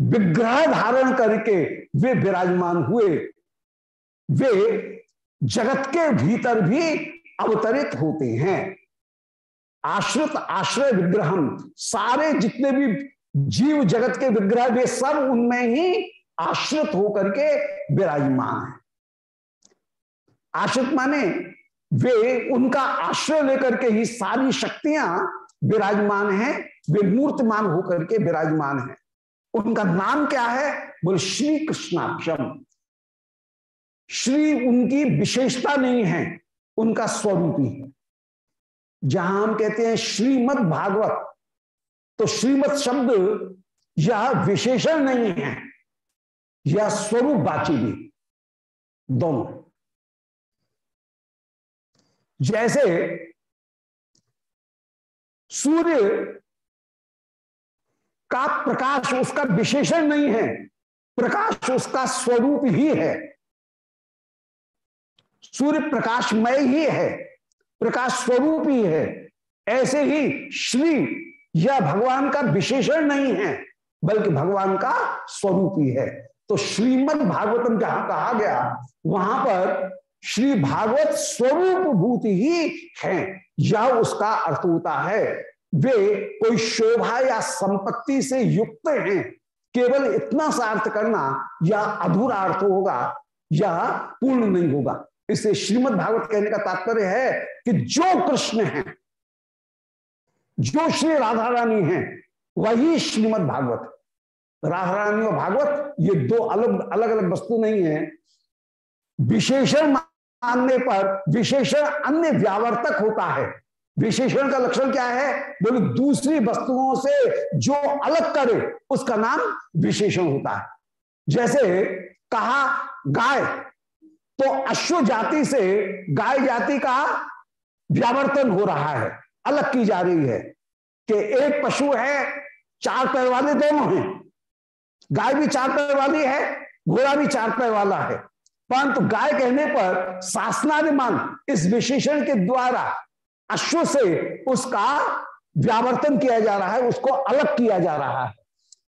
विग्रह धारण करके वे विराजमान हुए। वे जगत के भीतर भी अवतरित होते हैं। आश्रित आश्रय विग्रहम, सारे जितने भी जीव जगत के विग्रह, वे सब उनमें ही आश्रित होकर के विराजमान है। आश्रित माने वे उनका आश्रय लेकर के ही सारी शक्तियाँ विराजमान हैं वे मूर्तमान होकर के विराजमान हैं। उनका नाम क्या है? बोले, श्री कृष्णाक्षम श्री उनकी विशेषता नहीं है, उनका स्वरूप ही है। जहाँ हम कहते हैं श्रीमद भागवत तो श्रीमद शब्द यह विशेषण नहीं है। यह स्वरूप बाची भी, दोनों। जैसे सूर्य का प्रकाश उसका विशेषण नहीं है, प्रकाश उसका स्वरूप ही है। सूर्य प्रकाशमय ही है, प्रकाश स्वरूप ही है, ऐसे ही श्री यह भगवान का विशेषण नहीं है, बल्कि भगवान का स्वरूप ही है। तो श्रीमद भागवतम जहाँ कहा गया, वहाँ पर श्री भागवत स्वरूप भूत ही है। यह उसका अर्थ होता है, वे कोई शोभा या संपत्ति से युक्त हैं। केवल इतना सा अर्थ करना यह अधूरा अर्थ होगा यह पूर्ण नहीं होगा। इससे श्रीमद भागवत कहने का तात्पर्य है कि जो कृष्ण है, जो श्री राधा रानी है, वही श्रीमद भागवत। राधा रानी और भागवत, ये दो अलग अलग अलग वस्तु नहीं है। विशेषण मानने पर, विशेषण अन्य व्यावर्तक होता है। विशेषण का लक्षण क्या है? बोले, दूसरी वस्तुओं से जो अलग करे, उसका नाम विशेषण होता है। जैसे कहा गाय तो अश्व जाति से गाय जाति का व्यावर्तन हो रहा है। अलग की जा रही है कि एक पशु है, चार पैर वाले दोनों हैं। गाय भी चार पैर वाली है, घोड़ा भी चार पैर वाला है। परंतु गाय कहने पर शासनादिमान इस विशेषण के द्वारा अश्व से उसका व्यावर्तन किया जा रहा है, उसको अलग किया जा रहा है।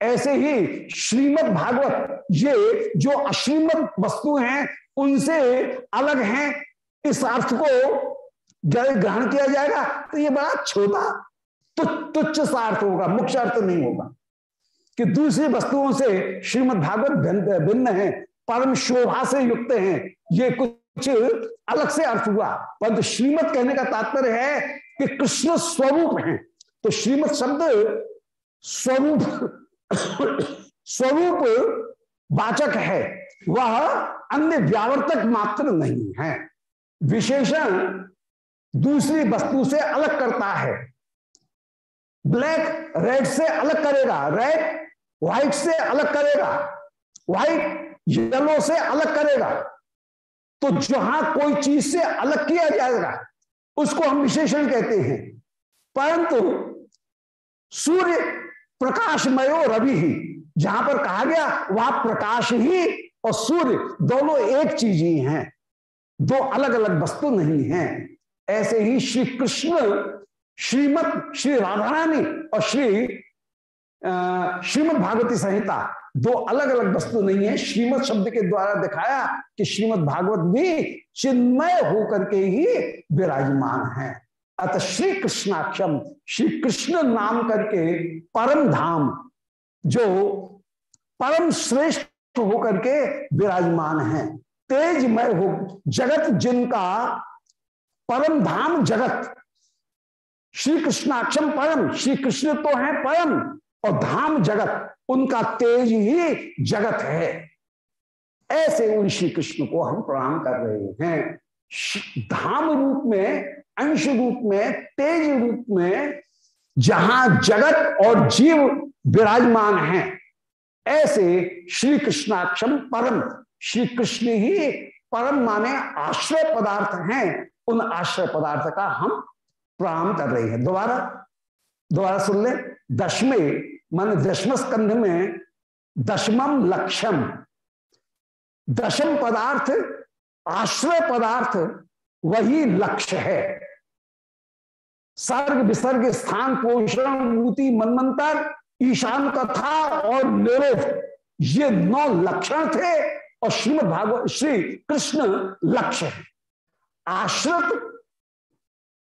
ऐसे ही श्रीमद भागवत, ये जो अश्रीमद वस्तु हैं, उनसे अलग हैं। इस अर्थ को ग्रहण किया जाएगा तो ये बड़ा छोटा तो तुच्छ सा अर्थ होगा, मुख्य अर्थ नहीं होगा। कि दूसरी वस्तुओं से श्रीमद भागवत भिन्न है, परम शोभा से युक्त हैं। ये कुछ अलग से अर्थ हुआ। परंतु श्रीमद कहने का तात्पर्य है कि कृष्ण स्वरूप है। तो श्रीमद शब्द स्वरूप स्वरूप वाचक है। वह अन्य व्यावर्तक मात्र नहीं है। विशेषण दूसरी वस्तु से अलग करता है। ब्लैक, रेड से अलग करेगा। रेड व्हाइट से अलग करेगा। व्हाइट येलो से अलग करेगा। तो जहाँ कोई चीज़ से अलग किया जाएगा, उसको हम विशेषण कहते हैं। परंतु सूर्य प्रकाशमय रवि ही, जहाँ पर कहा गया, वह प्रकाश ही और सूर्य दोनों एक चीज़ ही हैं। दो अलग अलग वस्तु नहीं हैं। ऐसे ही श्री कृष्ण, श्रीमद, श्री राधा रानी और श्री श्रीमद भागवती संहिता, दो अलग अलग वस्तु नहीं है। श्रीमद शब्द के द्वारा दिखाया कि श्रीमद भागवत भी चिन्मय होकर के ही विराजमान है। अतः श्री कृष्णाक्षम श्री कृष्ण नाम करके परम धाम, जो परम श्रेष्ठ होकर के विराजमान है। तेजमय हो, जगत जिनका परम धाम जगत श्री कृष्णाक्षम परम श्री कृष्ण तो है परम। और धाम जगत, उनका तेज ही जगत है। ऐसे उन श्री कृष्ण को हम प्रणाम कर रहे हैं। धाम रूप में, अंश रूप में, तेज रूप में जहाँ जगत और जीव विराजमान हैं, ऐसे श्री कृष्णाक्षम परम श्री कृष्ण ही परम माने आश्रय पदार्थ हैं। उन आश्रय पदार्थ का हम प्रणाम कर रहे हैं। दोबारा दोबारा सुन ले। दशमे मान दशम स्कंध में दशमम लक्ष्यम। दशम पदार्थ, आश्रय पदार्थ, वही लक्ष्य है। सर्ग विसर्ग, स्थान पोषण मूति मनमंत्र, ईशान कथा और निरोध, ये नौ लक्षण थे और श्रीमद भागवत श्री कृष्ण लक्ष्य है। आश्रित,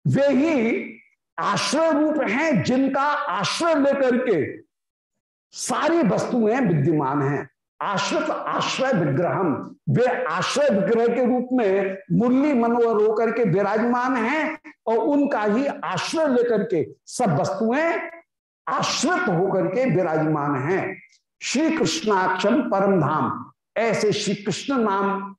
वे ही आश्रय रूप हैं जिनका आश्रय लेकर के सारी वस्तुएँ विद्यमान हैं। आश्रित आश्रय विग्रहम। वे आश्रय विग्रह के रूप में मुरली मनोहर होकर के विराजमान हैं और उनका ही आश्रय लेकर के सब वस्तुएँ आश्रित होकर के विराजमान हैं। श्री कृष्णाक्षम परम धाम। ऐसे श्री कृष्ण नाम,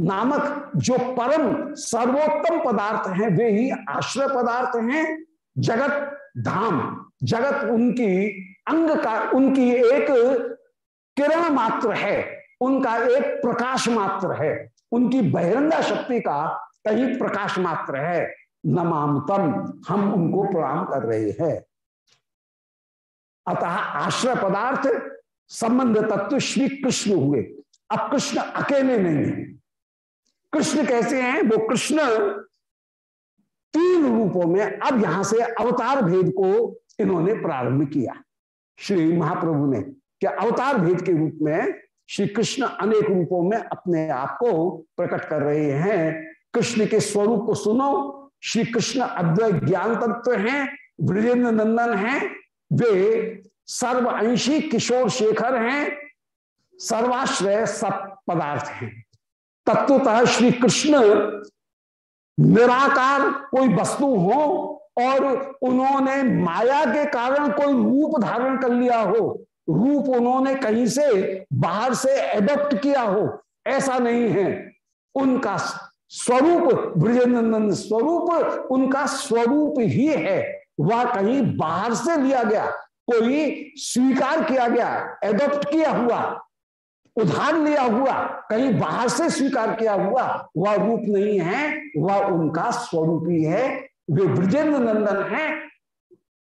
नामक जो परम सर्वोत्तम पदार्थ हैं, वे ही आश्रय पदार्थ हैं। जगत धाम। जगत उनकी अंग का उनकी एक किरण मात्र है, उनका एक प्रकाश मात्र है, उनकी बहिरंगा शक्ति का कहीं प्रकाश मात्र है। नमामतम, हम उनको प्रणाम कर रहे हैं। अतः आश्रय पदार्थ, संबंध तत्व श्री कृष्ण हुए। अब कृष्ण अकेले नहीं है। कृष्ण कैसे हैं? वो कृष्ण तीन रूपों में अब यहाँ से अवतार भेद को इन्होंने प्रारंभ किया। श्री महाप्रभु ने, कि अवतार भेद के रूप में श्री कृष्ण अनेक रूपों में अपने आप को प्रकट कर रहे हैं। कृष्ण के स्वरूप को सुनो। श्री कृष्ण अद्वैत ज्ञान तत्व हैं ब्रजेंद्र नंदन हैं, वे सर्वअंशी किशोर शेखर हैं, सर्वाश्रय सब पदार्थ हैं। तत्वतः श्री कृष्ण निराकार कोई वस्तु हो और उन्होंने माया के कारण कोई रूप धारण कर लिया हो, रूप उन्होंने कहीं से बाहर से एडप्ट किया हो, ऐसा नहीं है। उनका स्वरूप ब्रजेंद्र स्वरूप, उनका स्वरूप ही है। वह कहीं बाहर से लिया गया, कोई स्वीकार किया गया एडप्ट किया हुआ, उधार लिया हुआ, कहीं बाहर से स्वीकार किया हुआ, वह रूप नहीं है, वह उनका स्वरूप ही है। वे ब्रजेंद्र नंदन है,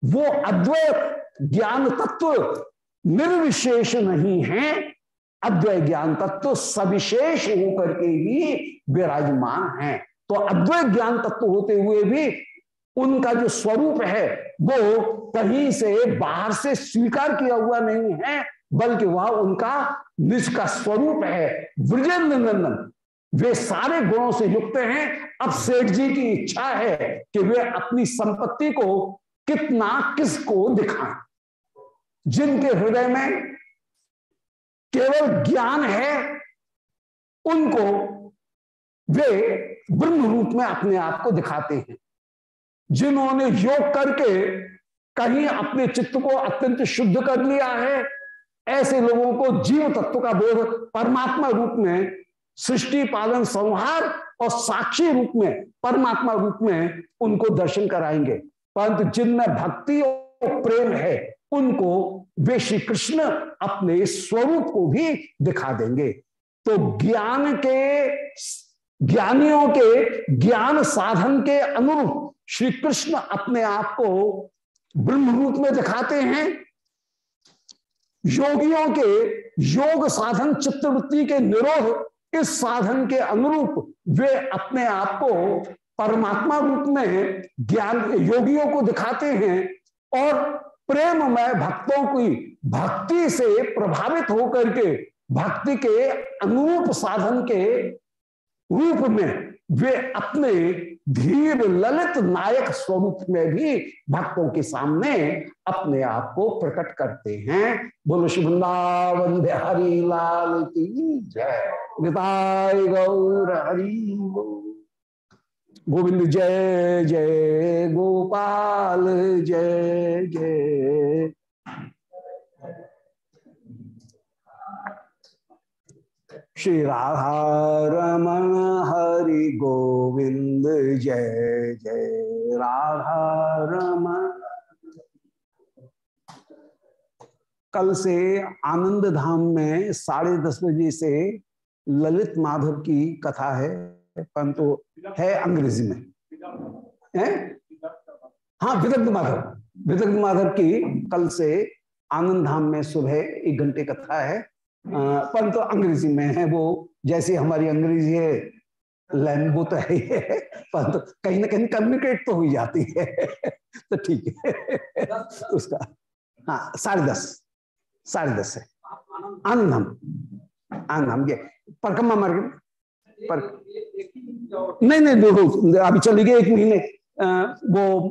वो अद्वैत ज्ञान तत्व निर्विशेष नहीं है। अद्वैत ज्ञान तत्व सविशेष होकर के ही विराजमान है। तो अद्वैत ज्ञान तत्व होते हुए भी उनका जो स्वरूप है, वो कहीं से बाहर से स्वीकार किया हुआ नहीं है, बल्कि वह उनका निज का स्वरूप है। ब्रजेंद्र नंदन वे सारे गुणों से युक्त हैं। अब सेठ जी की इच्छा है कि वे अपनी संपत्ति को कितना किसको दिखाएँ। जिनके हृदय में केवल ज्ञान है, उनको वे ब्रह्म रूप में अपने आप को दिखाते हैं। जिन्होंने योग करके कहीं अपने चित्त को अत्यंत शुद्ध कर लिया है, ऐसे लोगों को जीव तत्व का बोध परमात्मा रूप में सृष्टि, पालन, संहार और साक्षी रूप में, परमात्मा रूप में उनको दर्शन कराएँगे। परंतु जिनमें भक्ति और प्रेम है, उनको वे श्री कृष्ण अपने स्वरूप को भी दिखा देंगे। तो ज्ञान के, ज्ञानियों के, ज्ञान साधन के अनुरूप श्री कृष्ण अपने आप को ब्रह्म रूप में दिखाते हैं। योगियों के योग साधन चित्तवृत्ति के निरोध इस साधन के अनुरूप वे अपने आप को परमात्मा रूप में ज्ञान योगियों को दिखाते हैं और प्रेममय भक्तों की भक्ति से प्रभावित होकर के भक्ति के अनुरूप साधन के रूप में वे अपने धीर ललित नायक स्वरूप में भी भक्तों के सामने अपने आप को प्रकट करते हैं। बोलो शुभृंदावन हरि लाल की जय। गौर हरि। गोविंद जय जय गोपाल, जय जय। श्री राधा हरि गोविंद जय जय। राधा कल से आनंद धाम में साढ़े दस बजे से ललित माधव की कथा है, परंतु है अंग्रेज़ी में। है? हाँ विदग्ध माधव। विदग्ध माधव की कल से आनंद धाम में सुबह एक घंटे कथा है परंतु अंग्रेज़ी में है वो, जैसी हमारी अंग्रेज़ी है लैंगो तो है परंतु कहीं ना कहीं कम्युनिकेट तो हो जाती है। तो ठीक है, उसका। हाँ साढ़े दस। साढ़े दस है। आनंदम आनंदम ये परकम्मा मार्ग पर नहीं नहीं देखो अभी चली गई एक महीने। वो